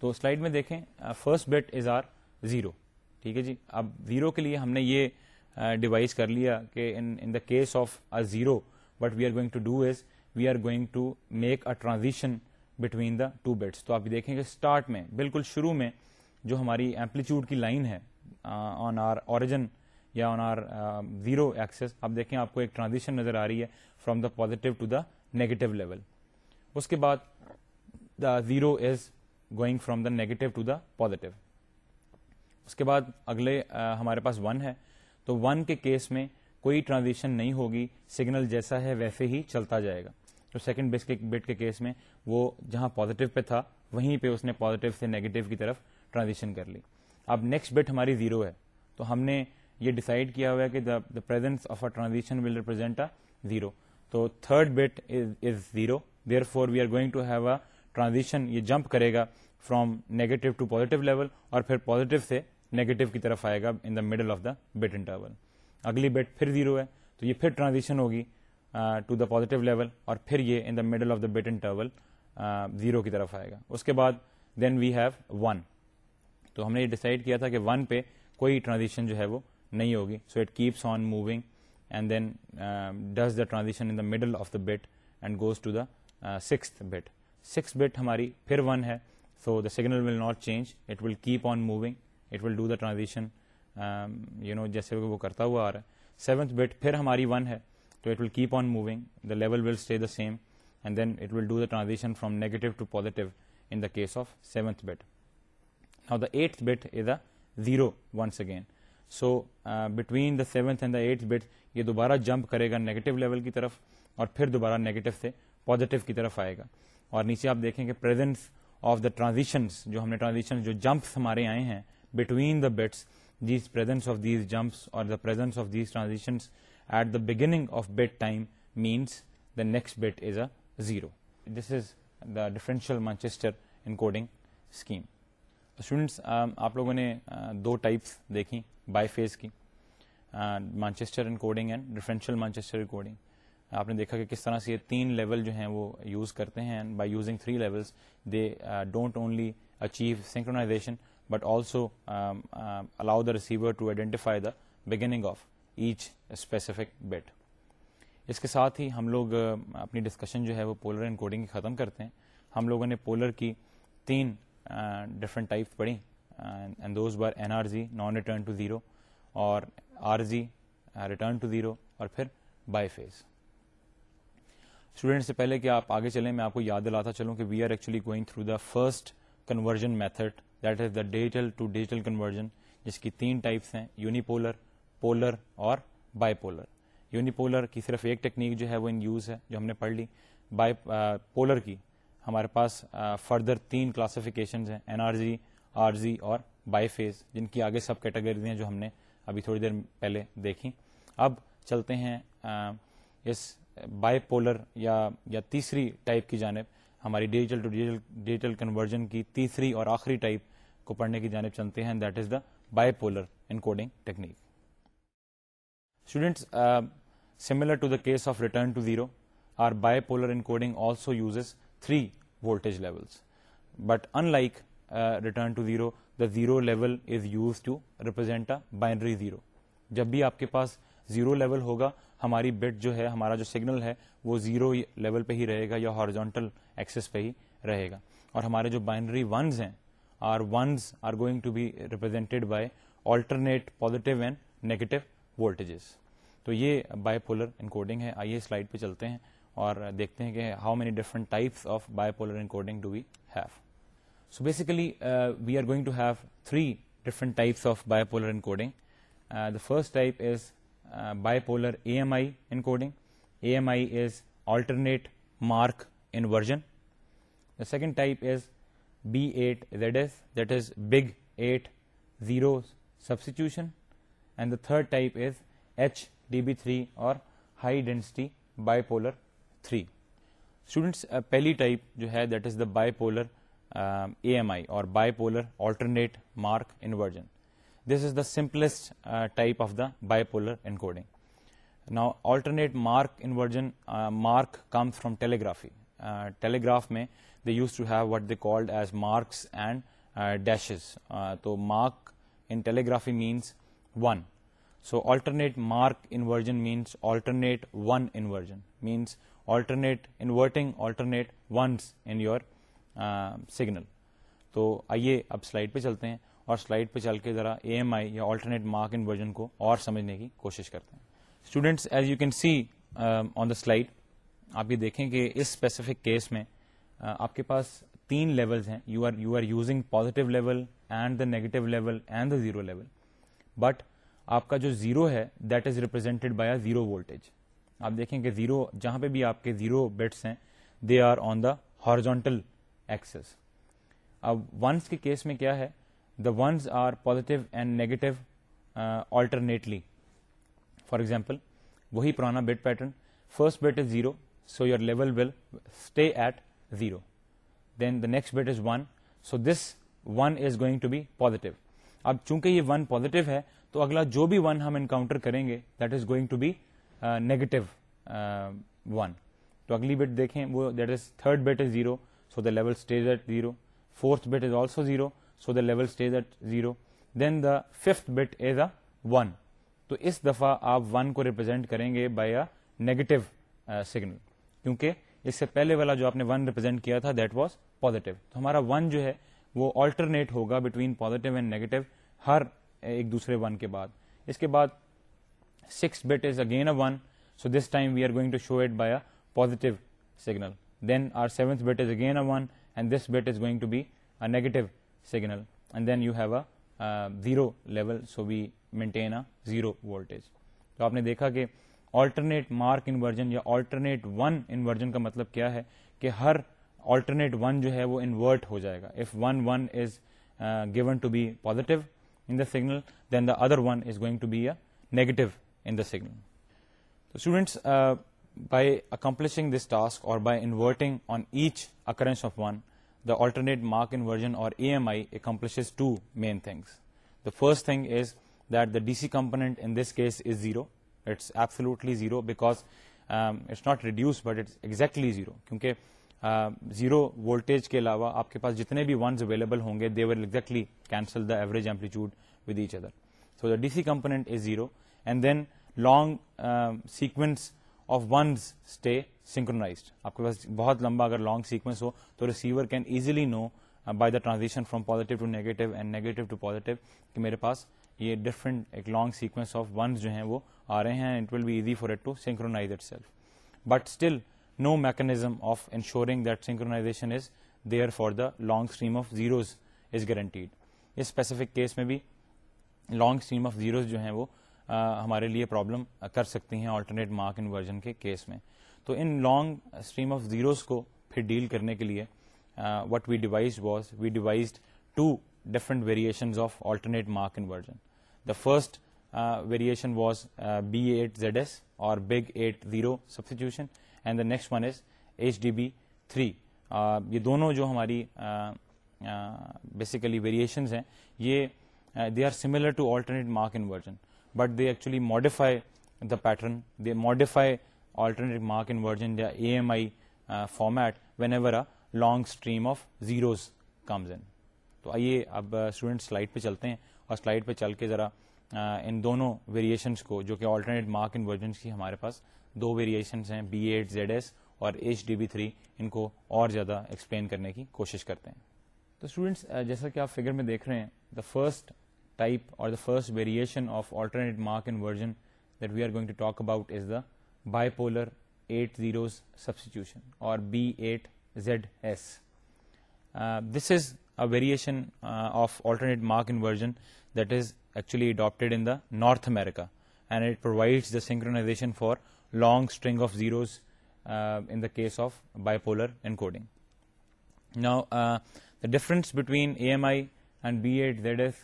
تو slide میں دیکھیں first bit is are zero ٹھیک ہے جی اب zero کے لیے ہم نے یہ ڈیوائز uh, کر لیا کہ in the case of a zero what we are going to do is we are going to make a transition between the two bits تو آپ دیکھیں کہ اسٹارٹ میں بالکل شروع میں جو ہماری ایمپلیٹیوڈ کی لائن ہے آن آر اوریجن یا آن آر زیرو ایکسس آپ دیکھیں آپ کو ایک ٹرانزیشن نظر آ رہی ہے from the positive to the negative level اس کے بعد the zero is going from the negative to the positive اس کے بعد اگلے ہمارے پاس ون ہے تو ون کے کیس میں کوئی ٹرانزیشن نہیں ہوگی سگنل جیسا ہے ویسے ہی چلتا جائے گا تو سیکنڈ بٹ کے کیس میں وہ جہاں پازیٹو پہ تھا وہیں پہ اس نے پازیٹیو سے نیگیٹو کی طرف ٹرانزیشن کر لی اب نیکسٹ بٹ ہماری زیرو ہے تو ہم نے یہ ڈیسائڈ کیا ہوا ہے کہ the the presence of a transition will represent a zero تو third bit is zero therefore we are going to have a transition یہ جمپ کرے گا from negative to positive level اور پھر پازیٹو سے نیگیٹو کی طرف آئے گا in the middle of the bit interval اگلی بٹ پھر زیرو ہے تو یہ پھر ٹرانزیشن ہوگی ٹو دا پازیٹو لیول اور پھر یہ in the middle of the bit interval zero کی طرف آئے گا اس کے بعد دین وی ہیو ون تو ہم نے یہ ڈیسائڈ کیا تھا کہ ون پہ کوئی ٹرانزیشن جو ہے وہ نہیں ہوگی so it keeps on moving and then does the transition in the middle of the bit and goes to the six bit six bit ہماری so the signal will not change keep on moving the transition وہ کرتا ہوا آ رہا ہے seventh bit پھر ہماری one ہے تو it will keep on moving the same and then it will do the transition from negative to positive in case of seventh bit how the eight bit is a zero once again so between the seventh and the eight bit یہ دوبارہ jump کرے گا negative level کی طرف اور پھر دوبارہ negative سے پازیٹو کی طرف آئے گا اور نیچے آپ دیکھیں کہ پرزینس آف دا ٹرانزیشنس جو ہم نے ٹرانزیشن جو جمپس ہمارے آئے ہیں between the bits these presence of these jumps اور the of these at the beginning of bit time means the next bit is a zero this is the differential Manchester encoding scheme students um, آپ لوگوں نے دو types دیکھیں biphase کی Manchester encoding and differential Manchester coding آپ نے دیکھا کہ کس طرح سے یہ تین لیول جو ہیں وہ یوز کرتے ہیں and by using three levels they don't only achieve سینکروناشن but also allow the receiver to identify the beginning of each specific bit اس کے ساتھ ہی ہم لوگ اپنی ڈسکشن جو ہے وہ پولر اینڈ کوڈنگ ختم کرتے ہیں ہم لوگوں نے پولر کی تین ڈفرنٹ ٹائپس پڑھی those bar N R Z non return to zero اور R Z return to zero اور پھر بائی فیز اسٹوڈینٹ سے پہلے کہ آپ آگے چلیں میں آپ کو یاد دلاتا چلوں کہ we are actually going through the first conversion method that is the digital to digital conversion جس کی تین ٹائپس ہیں یونیپولر پولر اور بائی پولر یونیپولر کی صرف ایک ٹیکنیک جو ہے وہ ان یوز ہے جو ہم نے پڑھ لی بائی پولر کی ہمارے پاس فردر تین کلاسفیکیشنز ہیں N R Z R Z اور بائی فیز جن کی آگے سب کیٹیگریز ہیں جو ہم نے ابھی تھوڑی دیر پہلے دیکھی اب چلتے ہیں اس بائی پولر یا یا تیسری ٹائپ کی جانب ہماری digital to digital digital conversion کی تیسری اور آخری ٹائپ کو پڑھنے کی جانب چلتے ہیں that is the bipolar encoding technique students similar to the case of return to zero or bipolar encoding also uses three voltage levels but in like return to zero the zero level is use to represent a binary zero جب بھی آپ کے پاس zero level ہوگا ہماری but جو ہے ہمارا جو سگنل ہے وہ زیرو لیول پہ ہی رہے گا یا ہارجونٹل ایکسس پہ ہی رہے گا اور ہمارے جو بائنڈری ونز ہیں are are ones going to be represented by alternate and negative voltages تو یہ بائی پولر انکوڈنگ ہے آئیے سلائڈ پہ چلتے ہیں اور دیکھتے ہیں کہ how many different types of bio پولرڈنگ do we have so basically we are going to have three different types of bipolar encoding the first type is bipolar A M I encoding A M I is alternate mark inversion the second type is B eight زیڈز that is big eight zero substitution and the third type is H D B three اور high density by polar three students پہلی type جو ہے that is the inversion this is the telegraphy telegraph میں they use to have what dashes تو mark in telegraphy means one so alternate mark inversion means alternate one inversion means alternate inverting alternate ones in your signal تو آئیے اب slide پہ چلتے ہیں اور slide پہ چل کے ذرا اے ایم آئی یا آلٹرنیٹ مارک ان ورژن کو اور سمجھنے کی کوشش کرتے ہیں students as you can see on the slide آپ یہ دیکھیں کہ اس اسپیسیفک کیس میں uh, آپ کے پاس تین لیولز ہیں you are you are using positive level and the negative level and the zero level but آپ کا جو زیرو ہے that is represented by a zero voltage آپ دیکھیں کہ زیرو جہاں پہ بھی آپ کے زیرو بٹس ہیں they are on the horizontal axis اب ونس کے کیس میں کیا ہے the ones are positive and negative alternately for example وہی پرانا bit pattern first bit is zero so your level will stay at zero then the next bit is one so this one is going to be positive اب چونکہ یہ one positive ہے تو اگلا جو بھی ون ہم انکاؤنٹر کریں گے that is going to be negative one uh, تو اگلی بٹ دیکھیں وہ that is third bit is zero so the level stays at zero fourth bit is also zero so the level stays at zero then the fifth bit is a one تو اس دفعہ آپ one کو represent کریں گے by a negative signal کیونکہ اس سے پہلے والا جو آپ نے ون ریپرزینٹ کیا تھا دیٹ واز پازیٹیو تو ہمارا ون جو ہے وہ آلٹرنیٹ ہوگا بٹوین پازیٹیو اینڈ نیگیٹو ہر ایک دوسرے ون کے بعد اس کے بعد six bit is again a one so this time we are going to show it bio signal then are seven again a one and this bit is گوئنگیٹو signal and then you have a zero level so we maintain zero voltage تو آپ نے دیکھا کہ alternate mark inversion یا آلٹرنیٹن کا مطلب کیا ہے کہ ہر آلٹرنیٹ ون جو ہے وہ انورٹ ہو جائے گا given to be positive in signal then the other one is گوئنگیٹیو first thing is that the D C component in this case is zero it's absolutely zero because not reduce but it's exactly zero کیونکہ zero volt کے علاوہ آپ کے پاس جتنے بھی ones available ہوں گے they exactly cancel the average amplitude with each other so the D C component is zero and then long sequence of ones stay synchronized آپ کے پاس بہت لمبا اگر لانگ سیکوینس ہو تو receiver can easily know by the transition from positive to negative and negative to positive کہ میرے پاس یہ ڈفرنٹ ایک لانگ سیکوینس آف ونز جو ہیں وہ آ رہے ہیں will be easy for it to synchronize itself but still no mechanism of ensuring that synchronization is there for the long stream of zeros is guaranteed اس specific case میں بھی long stream of zeros جو ہیں وہ ہمارے لیے problem کر سکتی ہیں آلٹرنیٹ مارک انورژن کے کیس میں تو ان لانگ اسٹریم آف زیروز کو پھر ڈیل کرنے کے لیے what we devise was we devised two different variations of alternate mark inversion the first variation was B eight Z S اور big eight zero substitution and the next one is H D B three یہ دونوں جو ہماری basically variations ہیں یہ they are similar to alternate mark inversion but they actually modify the pattern they modify alternate mark inversion یا A M I format whenever a long stream of zeros comes in تو آئیے اب student slide پہ چلتے ہیں اور slide پہ چل کے ذرا ان دونوں ویریشنس کو جو کہ آلٹرنیٹ مارک ان کی ہمارے پاس دو ویریشنس ہیں بی ایٹ زیڈ ایس اور ایچ ڈی بی تھری ان کو اور زیادہ ایکسپلین کرنے کی کوشش کرتے ہیں تو اسٹوڈینٹس جیسا کہ آپ فگر میں دیکھ رہے ہیں the first type or the first variation of alternate Mach inversion that we are going to talk about is the bipolar 8 zeros substitution, or B8ZS. Uh, this is a variation uh, of alternate Mach inversion that is actually adopted in the North America, and it provides the synchronization for long string of zeros uh, in the case of bipolar encoding. Now, the difference between AMI and B8ZS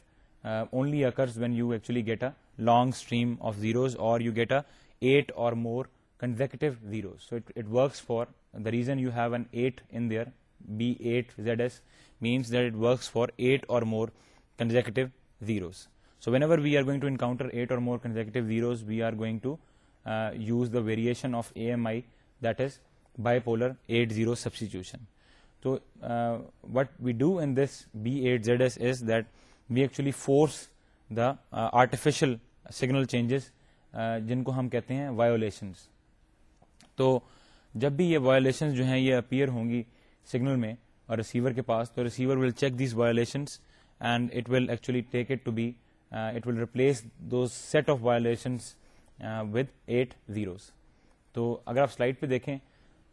only occurs when you actually get a long stream of zeros, or you get a 8 or more consecutive zeros. So it works for the reason you have an 8 in there, B8ZS means that it works for 8 or more consecutive zeros. So whenever we are going to encounter 8 or more consecutive zeros, we are going to uh, use the variation of AMI, that is bipolar 8-0 substitution. So uh, what we do in this B8ZS is that we actually force the artificial signal changes جن کو ہم کہتے ہیں violations تو جب بھی یہ violations جو ہیں یہ اپیئر ہوں گی سگنل میں اور ریسیور کے پاس تو receiver will check these violations and it will actually take it to be it will replace two set of violations with eight zeros تو اگر آپ سلائڈ پہ دیکھیں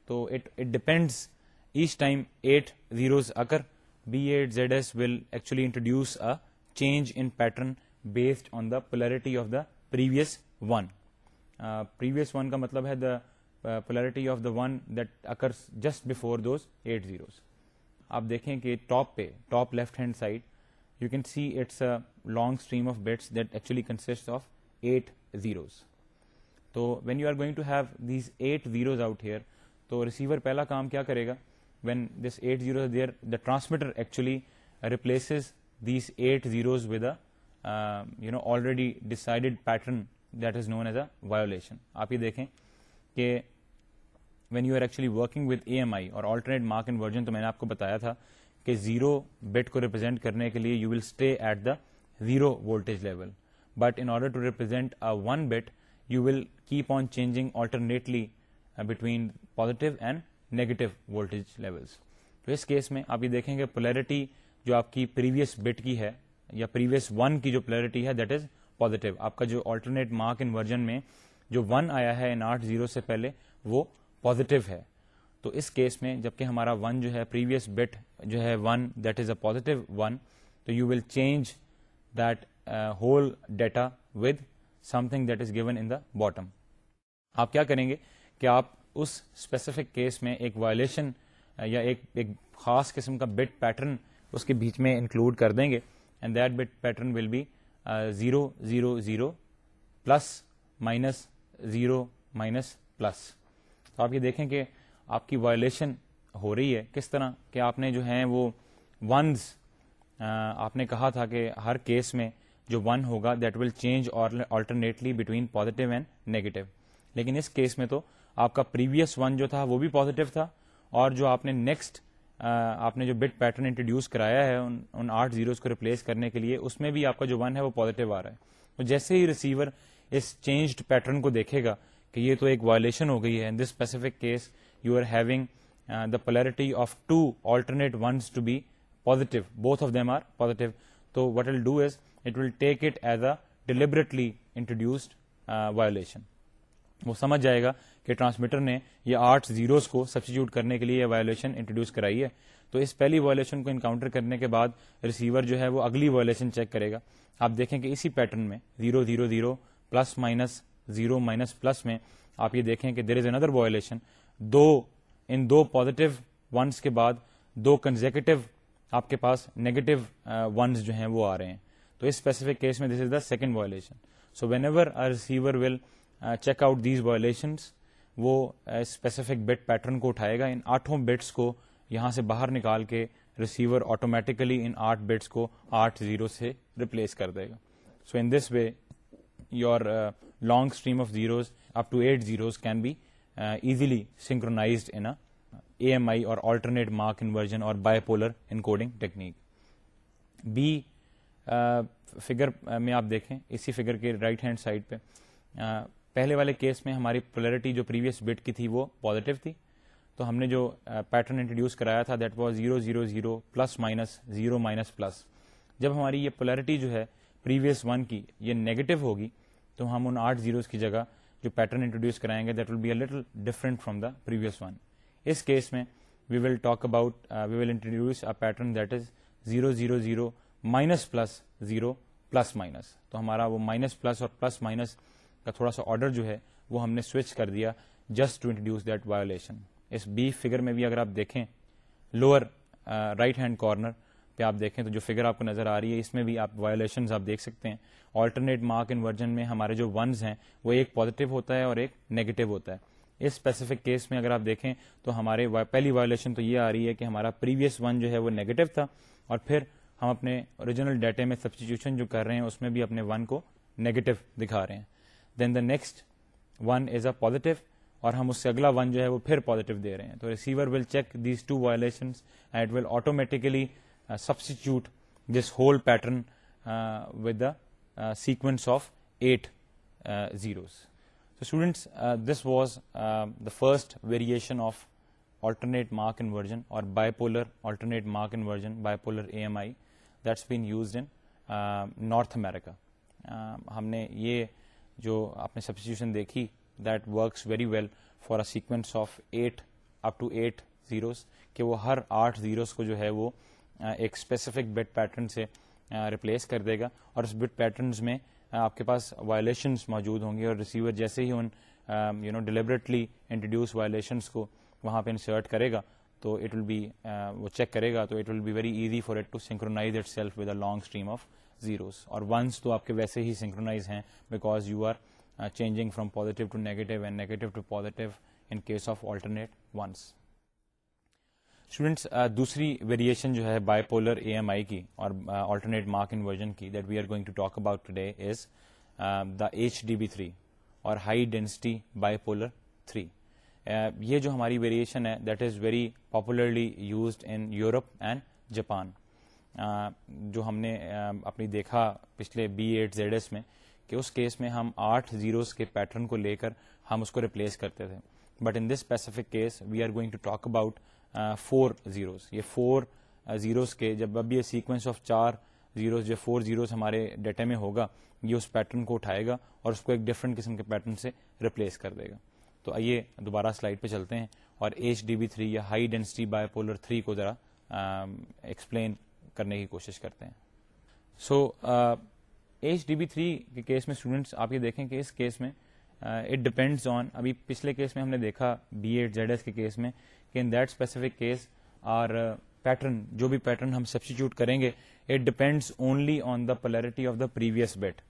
تو it it depends each time eight zeros آ کر B eight زیاس will actually introduce a change in pattern based on the polarity of the previous one previous one کا مطلب ہے the polarity of the one that occurs just before those eight zeros آپ دیکھیں کہ top پہ top left hand side you can see it's long stream of bits that actually consist of eight zeros تو when you are going to have these eight zeros out here تو receiver پہلا کام کیا کرے گا when this eight zeros there the transmitter actually replaces these eight zeros with already decided pattern that is known as a violation آپ یہ دیکھیں کہ when you are actually working with E M I اور alternate mark ان version تو میں نے آپ کو بتایا تھا کہ زیرو بیٹ کو ریپرزینٹ کرنے کے لیے you will stay at the zero voltage level but in order to represent bit you will keep on changing alternately between positive and negative volt levels تو اس کیس میں آپ یہ دیکھیں گے پولیرٹی جو آپ کی پریویس بٹ کی ہے یا پریویس ون کی جو پولیرٹی ہے دیٹ از پوزیٹو آپ کا جو آلٹرنیٹ مارک ان ورژن میں جو ون آیا ہے ان آٹھ زیرو سے پہلے وہ پازیٹو ہے تو اس کیس میں جبکہ ہمارا ون جو ہے پریویس بٹ جو ہے one that is a positive one تو you will change that whole data with something that is given in the bottom آپ کیا کریں گے کہ آپ اس اسپیسیفک کیس میں ایک وائلیشن یا ایک ایک خاص قسم کا بٹ پیٹرن اس کے بیچ میں انکلوڈ کر دیں گے and that bit pattern will be zero zero zero plus minus zero minus plus تو آپ یہ دیکھیں کہ آپ کی وائلیشن ہو رہی ہے کس طرح کہ آپ نے جو ہیں وہ ونز آپ نے کہا تھا کہ ہر کیس میں جو ون ہوگا that will change alternately between positive and negative لیکن اس کیس میں تو آپ کا پریویس ون جو تھا وہ بھی پازیٹو تھا اور جو آپ نے نیکسٹ آپ نے جو بٹ پیٹرن انٹروڈیوس کرایا ہے ان آٹھ زیروز کو ریپلیس کرنے کے لیے اس میں بھی آپ کا جو ون ہے وہ پازیٹو آ رہا ہے تو جیسے ہی ریسیور اس چینجڈ پیٹرن کو دیکھے گا کہ یہ تو ایک وائلیشن ہو گئی ہے in this specific case you are having the polarity of two alternate ones to be positive both of them are positive تو what will do is it will take it as a deliberately introduced violation وہ سمجھ جائے گا کہ transmitter نے یہ آٹھ zeros کو substitute کرنے کے لیے یہ وائلیشن انٹروڈیوس کرائی ہے تو اس پہلی وائلیشن کو انکاؤنٹر کرنے کے بعد ریسیور جو ہے وہ اگلی وائلیشن چیک کرے گا آپ دیکھیں کہ اسی پیٹرن میں zero zero zero plus minus zero minus plus میں آپ یہ دیکھیں کہ there is another violation do in do positive ones کے بعد دو کنزیکٹو آپ کے پاس نیگیٹو ونس جو ہیں وہ آ رہے ہیں تو اس اسپیسیفک کیس میں this is the second violation so whenever receiver will check out these violations وہ اسپیسیفک بٹ پیٹرن کو اٹھائے گا ان آٹھوں بٹس کو یہاں سے باہر نکال کے ریسیور آٹومیٹیکلی ان آٹھ بٹس کو آٹھ زیرو سے ریپلیس کر دے گا so in this way your long stream of zeros up to eight zeros can be easily synchronized alternate mark inversion اور bipolar encoding technique B figure میں آپ دیکھیں اسی فگر کے رائٹ ہینڈ سائڈ پہ uh, پہلے والے case میں ہماری پولیرٹی جو پریویس بٹ کی تھی وہ پازیٹو تھی تو ہم نے جو پیٹرن انٹروڈیوس کرایا تھا that was zero zero zero plus minus zero minus plus جب ہماری یہ پولیرٹی جو ہے پریویس ون کی یہ نیگیٹو ہوگی تو ہم ان آٹھ زیروز کی جگہ جو پیٹرن انٹروڈیوس کرائیں گے that will be a little different from the previous one اس کیس میں we will talk about we will introduce a pattern that is zero zero zero minus plus zero plus minus تو ہمارا وہ minus plus اور plus minus کا تھوڑا سا order جو ہے وہ ہم نے سوئچ کر دیا just to introduce that violation اس بی فگر میں بھی اگر آپ دیکھیں لوور رائٹ ہینڈ کارنر پہ آپ دیکھیں تو جو فگر آپ کو نظر آ رہی ہے اس میں بھی آپ وایولیشنز آپ دیکھ سکتے ہیں آلٹرنیٹ مارک انورژن میں ہمارے جو ونز ہیں وہ ایک پازیٹیو ہوتا ہے اور ایک نیگیٹو ہوتا ہے اس اسپیسیفک کیس میں اگر آپ دیکھیں تو ہمارے پہلی وایولیشن تو یہ آ رہی ہے کہ ہمارا پریویس ون جو ہے وہ نیگیٹو تھا اور پھر ہم اپنے اوریجنل ڈیٹے میں سبسٹیوشن جو کر رہے ہیں اس میں بھی اپنے ون کو نیگیٹو دکھا رہے ہیں then the next one is a positive اور ہم اس سے اگلا ون جو ہے وہ پھر پازیٹو دے رہے ہیں تو receiver will check these two violation and it will automatically substitute this whole pattern with the sequence of eight zeros تو students this was the first variation of alternate mark inversion اور bipolar alternate mark inversion bipolar A M I that's been used in north America ہم نے یہ جو آپ نے substitution دیکھی that works very well for a sequence of eight up to eight zeros کہ وہ ہر آٹھ زیروز کو جو ہے وہ ایک اسپیسیفک بٹ پیٹرن سے ریپلیس کر دے گا اور اس بٹ پیٹرنز میں آپ کے پاس وائلیشنس موجود ہوں گی اور ریسیور جیسے ہی ان you know deliberately introduce violations کو وہاں پہ انسرٹ کرے گا تو اٹ ول بی وہ چیک کرے گا تو it will be very easy for it to synchronize itself with a long stream of zeros اور ونس تو آپ کے ویسے ہی سنکرونائز ہیں because you are changing from positive to negative and negative to positive in case of alternate ones students دوسری variation جو ہے bipolar A M I کی اور آلٹرنیٹ مارک ان ورژن کی that we are going to talk about today is the H D B three اور high density by polar three یہ جو ہماری ویریشن ہے that is very popularly used in Europe and Japan جو ہم نے اپنی دیکھا پچھلے بی ایٹ زیڈ ایس میں کہ اس کیس میں ہم آٹھ زیروز کے پیٹرن کو لے کر ہم اس کو ریپلیس کرتے تھے but in this specific case we are going to talk about four zeros یہ فور زیروز کے جب اب یہ سیکوینس آف چار زیروز جو فور زیروز ہمارے ڈیٹا میں ہوگا یہ اس پیٹرن کو اٹھائے گا اور اس کو ایک ڈفرینٹ قسم کے پیٹرن سے ریپلیس کر دے گا تو آئیے دوبارہ سلائڈ پہ چلتے ہیں اور ایچ ڈی بی تھری یا high density by polar three کو ذرا ایکسپلین کرنے کی کوشش کرتے ہیں so H D B three کے کیس میں اسٹوڈنٹس آپ یہ دیکھیں کہ اس کیس میں اٹ ڈپینڈز آن ابھی پچھلے کیس میں ہم نے دیکھا بی ایڈ زیڈ ایس کے کیس میں کہ in that specific case are pattern جو بھی پیٹرن ہم سبسٹیچیوٹ کریں گے it depends only on the polarity of the previous bit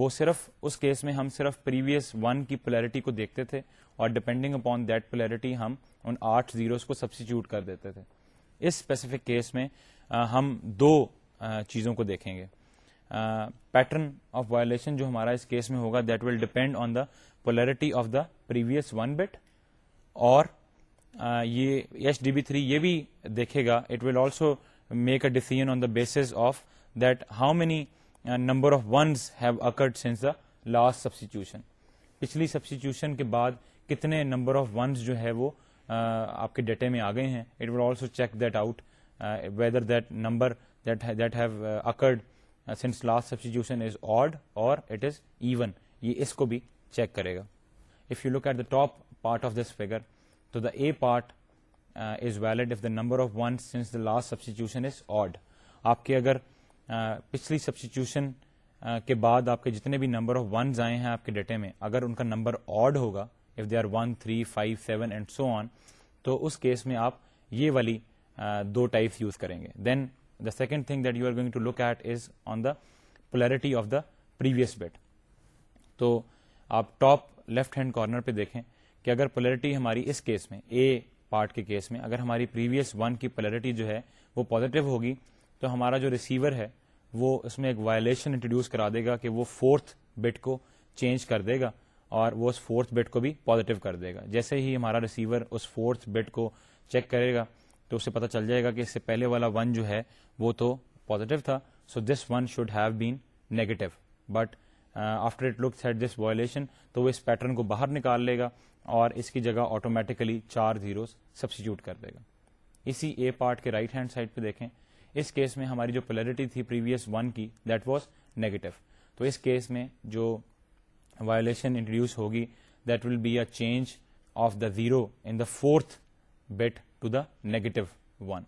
وہ صرف اس کیس میں ہم صرف پریویس ون کی پلیرٹی کو دیکھتے تھے اور ڈپینڈنگ اپان دیٹ پلیرٹی ہم ان آٹھ زیروز کو سبسٹیچیوٹ کر دیتے تھے اس اسپیسیفک کیس میں ہم دو چیزوں کو دیکھیں گے پیٹرن آف وائلیشن جو ہمارا اس کیس میں ہوگا that will depend on the polarity of the previous one bit اور یہ ایچ ڈی بی تھری یہ بھی دیکھے گا it will also make a ڈیسیژ on the basis of that how many number of ones have occurred since the last substitution پچھلی substitution کے بعد کتنے نمبر آف ونز جو ہے وہ آپ کے ڈیٹے میں آ گئے ہیں it will also check that out ویدرٹ number that have occurred since last substitution is odd اور اٹ از ایون یہ اس کو بھی چیک کرے گا if you look at the top part of this figure تو the A part is valid if the number of one since the last substitution is odd آپ کے اگر uh, پچھلی سبسٹیٹیوشن uh, کے بعد آپ کے جتنے بھی نمبر آف ونز آئے ہیں آپ کے ڈیٹے میں اگر ان کا نمبر آڈ ہوگا if they are one three five seven and so on تو اس کیس میں آپ یہ والی دو ٹائپس یوز کریں گے then the second thing that you are going to look at is on the polarity of the previous bit تو آپ ٹاپ لیفٹ ہینڈ کارنر پہ دیکھیں کہ اگر پلیئرٹی ہماری اس کیس میں اے پارٹ کے کیس میں اگر ہماری پریویس ون کی پلیئرٹی جو ہے وہ پازیٹو ہوگی تو ہمارا جو ریسیور ہے وہ اس میں ایک وائلیشن انٹروڈیوس کرا دے گا کہ وہ فورتھ بٹ کو چینج کر دے گا اور وہ اس فورتھ بٹ کو بھی پازیٹو کر دے گا جیسے ہی ہمارا ریسیور اس فورتھ بٹ کو چیک کرے گا تو اسے پتا چل جائے گا کہ اس سے پہلے والا ون جو ہے وہ تو پازیٹو تھا so this one should have been negative but after it look at this violation تو وہ اس پیٹرن کو باہر نکال لے گا اور اس کی جگہ آٹومیٹکلی چار زیروز سبسٹیوٹ کر دے گا اسی اے پارٹ کے رائٹ ہینڈ سائڈ پہ دیکھیں اس کیس میں ہماری جو پولیرٹی تھی پریویس ون کی دیٹ واز نیگیٹو تو اس کیس میں جو وایولیشن انٹروڈیوس ہوگی that will be a change of the zero in the fourth bit to the negative one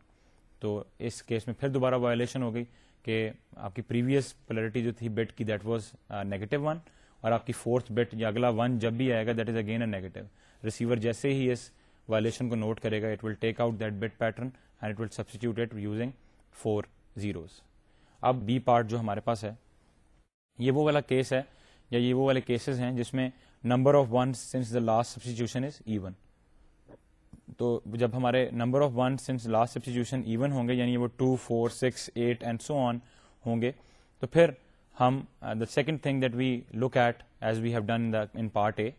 تو اس کیس میں پھر دوبارہ وائلیشن ہو گئی کہ آپ کی پریویس پلیرٹی جو تھی بیٹ کی دیٹ واز نیگیٹو ون اور آپ کی فورتھ بیٹ یا اگلا ون جب بھی آئے گا that is again a negative receiver جیسے ہی اس وائلیشن کو نوٹ کرے گا it will take out that bit pattern and it will substitute it using four zeros اب بی پارٹ جو ہمارے پاس ہے یہ وہ والا کیس ہے یا یہ وہ والے کیسز ہیں جس میں number of one since the last substitution is even تو جب ہمارے number of one since last substitution even ہوں گے یعنی وہ two four six eight and so on ہوں گے تو پھر ہم the second thing that we look at as we have done in part A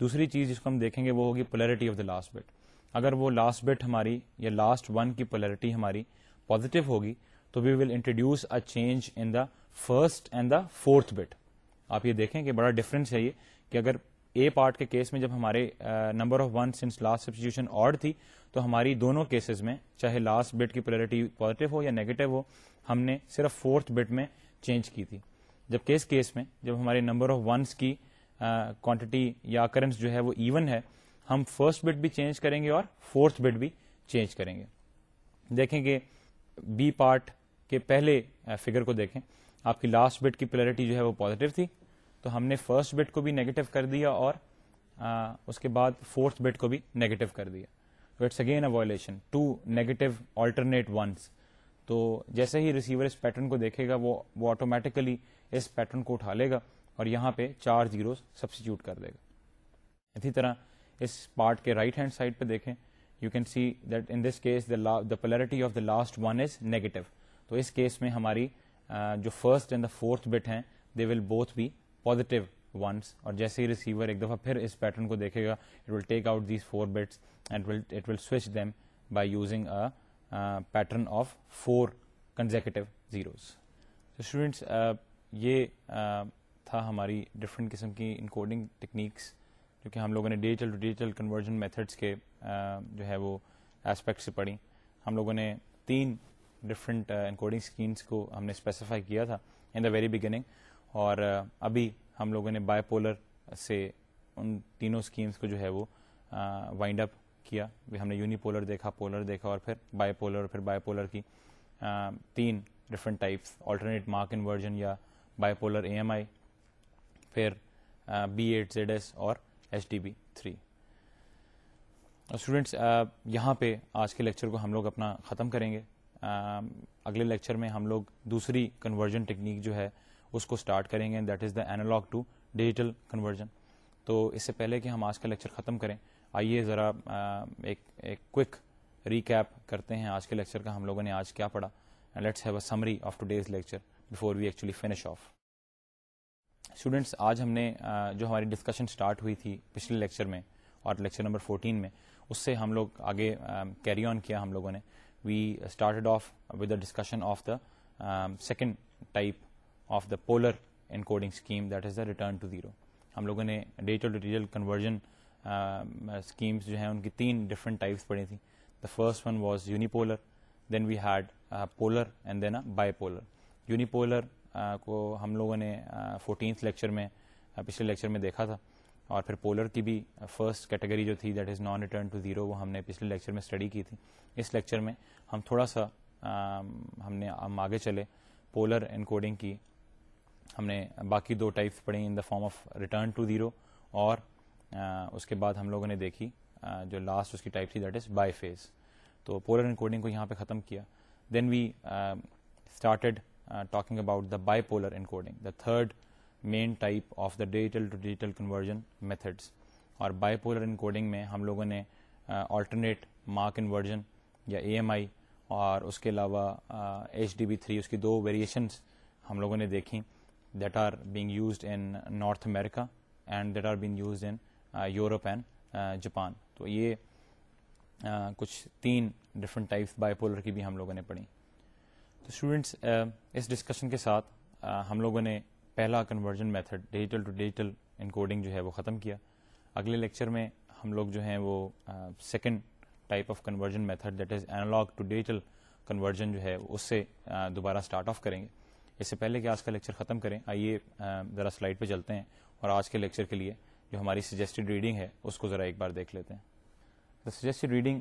دوسری چیز جس کو ہم دیکھیں گے وہ ہوگی polarity of the last bit اگر وہ لاسٹ بٹ ہماری یا لاسٹ ون کی پولیرٹی ہماری پازیٹو ہوگی تو we will introduce a change in the first and the fourth bit آپ یہ دیکھیں کہ بڑا ڈفرینس ہے یہ کہ اگر اے پارٹ کے کیس میں جب ہمارے number of one since last substitution odd تھی تو ہماری دونوں کیسز میں چاہے لاسٹ بٹ کی پولیرٹی پازیٹو ہو یا نیگیٹو ہو ہم نے صرف فورتھ بٹ میں چینج کی تھی جب کیس کیس میں جب ہمارے نمبر آف ونس کی کوانٹٹی یا کرنس جو ہے وہ ایون ہے ہم فرسٹ بٹ بھی چینج کریں گے اور فورتھ بٹ بھی چینج کریں گے دیکھیں کہ بی پارٹ کے پہلے فگر کو دیکھیں آپ کی لاسٹ بٹ کی پلیرٹی جو ہے وہ پازیٹو تھی تو ہم نے فرسٹ بٹ کو بھی نیگیٹو کر دیا اور آ, اس کے بعد فورتھ بٹ کو بھی نیگیٹو کر دیا تو it's again a violation to negative alternate ones تو جیسے ہی ریسیور اس پیٹرن کو دیکھے گا وہ وہ آٹومیٹکلی اس پیٹرن کو اٹھا لے گا اور یہاں پہ چار زیروز سبسٹیوٹ کر دے گا اسی طرح اس پارٹ کے رائٹ ہینڈ سائڈ پہ دیکھیں you can see that in this case the polarity of the last one is negative تو اس کیس میں ہماری جو first and the fourth bit ہیں they will both be positive ones اور جیسے ہی ریسیور ایک دفعہ پھر اس پیٹرن کو دیکھے گا it will take out these four bits and it will switch them by using a pattern of four consecutive zeros تو اسٹوڈینٹس یہ uh, تھا ہماری ڈفرینٹ قسم کی انکوڈنگ ٹیکنیکس جو کہ ہم لوگوں نے digital to digital conversion methods کے uh, جو ہے وہ سے پڑھی ہم لوگوں نے تین ڈفرینٹ انکوڈنگ اسکیمس کو ہم نے اسپیسیفائی کیا تھا ان دا ویری بگننگ اور ابھی ہم لوگوں نے بائی پولر سے ان تینوں اسکیمس کو جو ہے وہ وائنڈ اپ کیا ہم نے یونی پولر دیکھا پولر دیکھا اور پھر بائی پولر اور پھر بائی پولر کی تین different types alternate mark inversion یا bipolar A M I پھر بی ایٹ زیڈ ایس اور H D B three students یہاں پہ آج کے لیکچر کو ہم لوگ اپنا ختم کریں گے اگلے لیکچر میں ہم لوگ دوسری کنورژن ٹیکنیک جو ہے اس کو اسٹارٹ کریں گے that is the analog to digital conversion تو اس سے پہلے کہ ہم آج کا لیکچر ختم کریں آئیے ذرا ایک کوئک ریکیپ کرتے ہیں آج کے لیکچر کا ہم لوگوں نے آج کیا پڑھا let's have a summary of today's lecture before we actually finish off students آج ہم نے جو ہماری ڈسکشن اسٹارٹ ہوئی تھی پچھلے لیکچر میں اور لیکچر نمبر فورٹین میں اس سے ہم لوگ آگے کیری آن کیا ہم لوگوں نے we started off with the discussion of the second type of the polar encoding scheme that is the return to zero ہم لوگوں نے digital to digital conversion schemes جو ہیں ان کی تین ڈفرنٹ ٹائپس پڑھی تھیں the first one was unipolar then we had polar and then by polar unipolar کو ہم لوگوں نے فورٹینتھ uh, لیکچر میں uh, پچھلے لیکچر میں دیکھا تھا اور پھر پولر کی بھی فرسٹ uh, کیٹیگری جو تھی that is non return to zero وہ ہم نے پچھلے لیکچر میں اسٹڈی کی تھی اس لیکچر میں ہم تھوڑا سا um, ہم نے ہم آگے چلے پولر انکوڈنگ کی ہم نے باقی دو ٹائپس پڑھی in the form of return to zero اور اس کے بعد ہم لوگوں نے دیکھی جو لاسٹ اس کی ٹائپ تھی دیٹ از بائی فیز تو پولر انکوڈنگ کو یہاں پہ ختم کیا then we started talking about the bipolar encoding the third main type of the digital to digital conversion methods اور بائی پولر انکوڈنگ میں ہم لوگوں نے آلٹرنیٹ مارک انورژن یا اے ایم آئی اور اس کے علاوہ ایچ ڈی بی تھری اس کی دو ویریشنس ہم لوگوں نے دیکھیں that are being used in north America and that are being used in Europe and Japan تو یہ uh, کچھ تین ڈفرنٹ ٹائپ بائی پولر کی بھی ہم لوگوں نے پڑھی تو اسٹوڈنٹس uh, اس ڈسکشن کے ساتھ uh, ہم لوگوں نے پہلا conversion method digital to digital encoding جو ہے وہ ختم کیا اگلے لیکچر میں ہم لوگ جو ہیں وہ second type of conversion method that is اینالیجیٹل conversion جو ہے اس سے دوبارہ اسٹارٹ آف کریں گے اس سے پہلے کہ آج کا لیکچر ختم کریں آئیے ذرا سلائڈ پہ چلتے ہیں اور آج کے لیکچر کے لیے جو ہماری سجیسٹڈ ریڈنگ ہے اس کو ذرا ایک بار دیکھ لیتے ہیں the suggested reading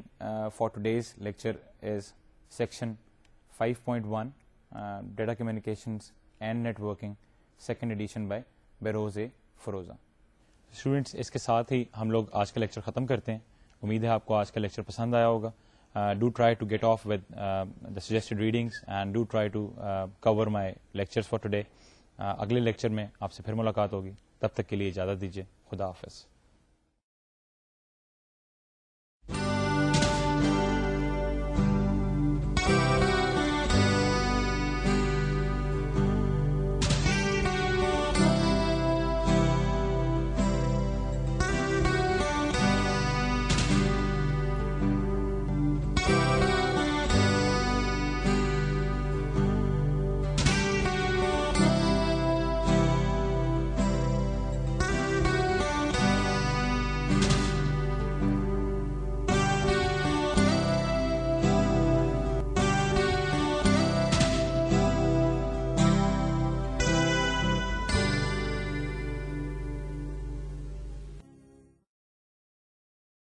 for today's lecture is section five point one data communications and networking second edition by Behrouz A Forouzan students اس کے ساتھ ہی ہم لوگ آج کا لیکچر ختم کرتے ہیں امید ہے آپ کو آج کا لیکچر پسند آیا ہوگا do try to get off with the suggested readings and do try to cover my lectures for today اگلے لیکچر میں آپ سے پھر ملاقات ہوگی تب تک کے لیے اجازت دیجیے خدا حافظ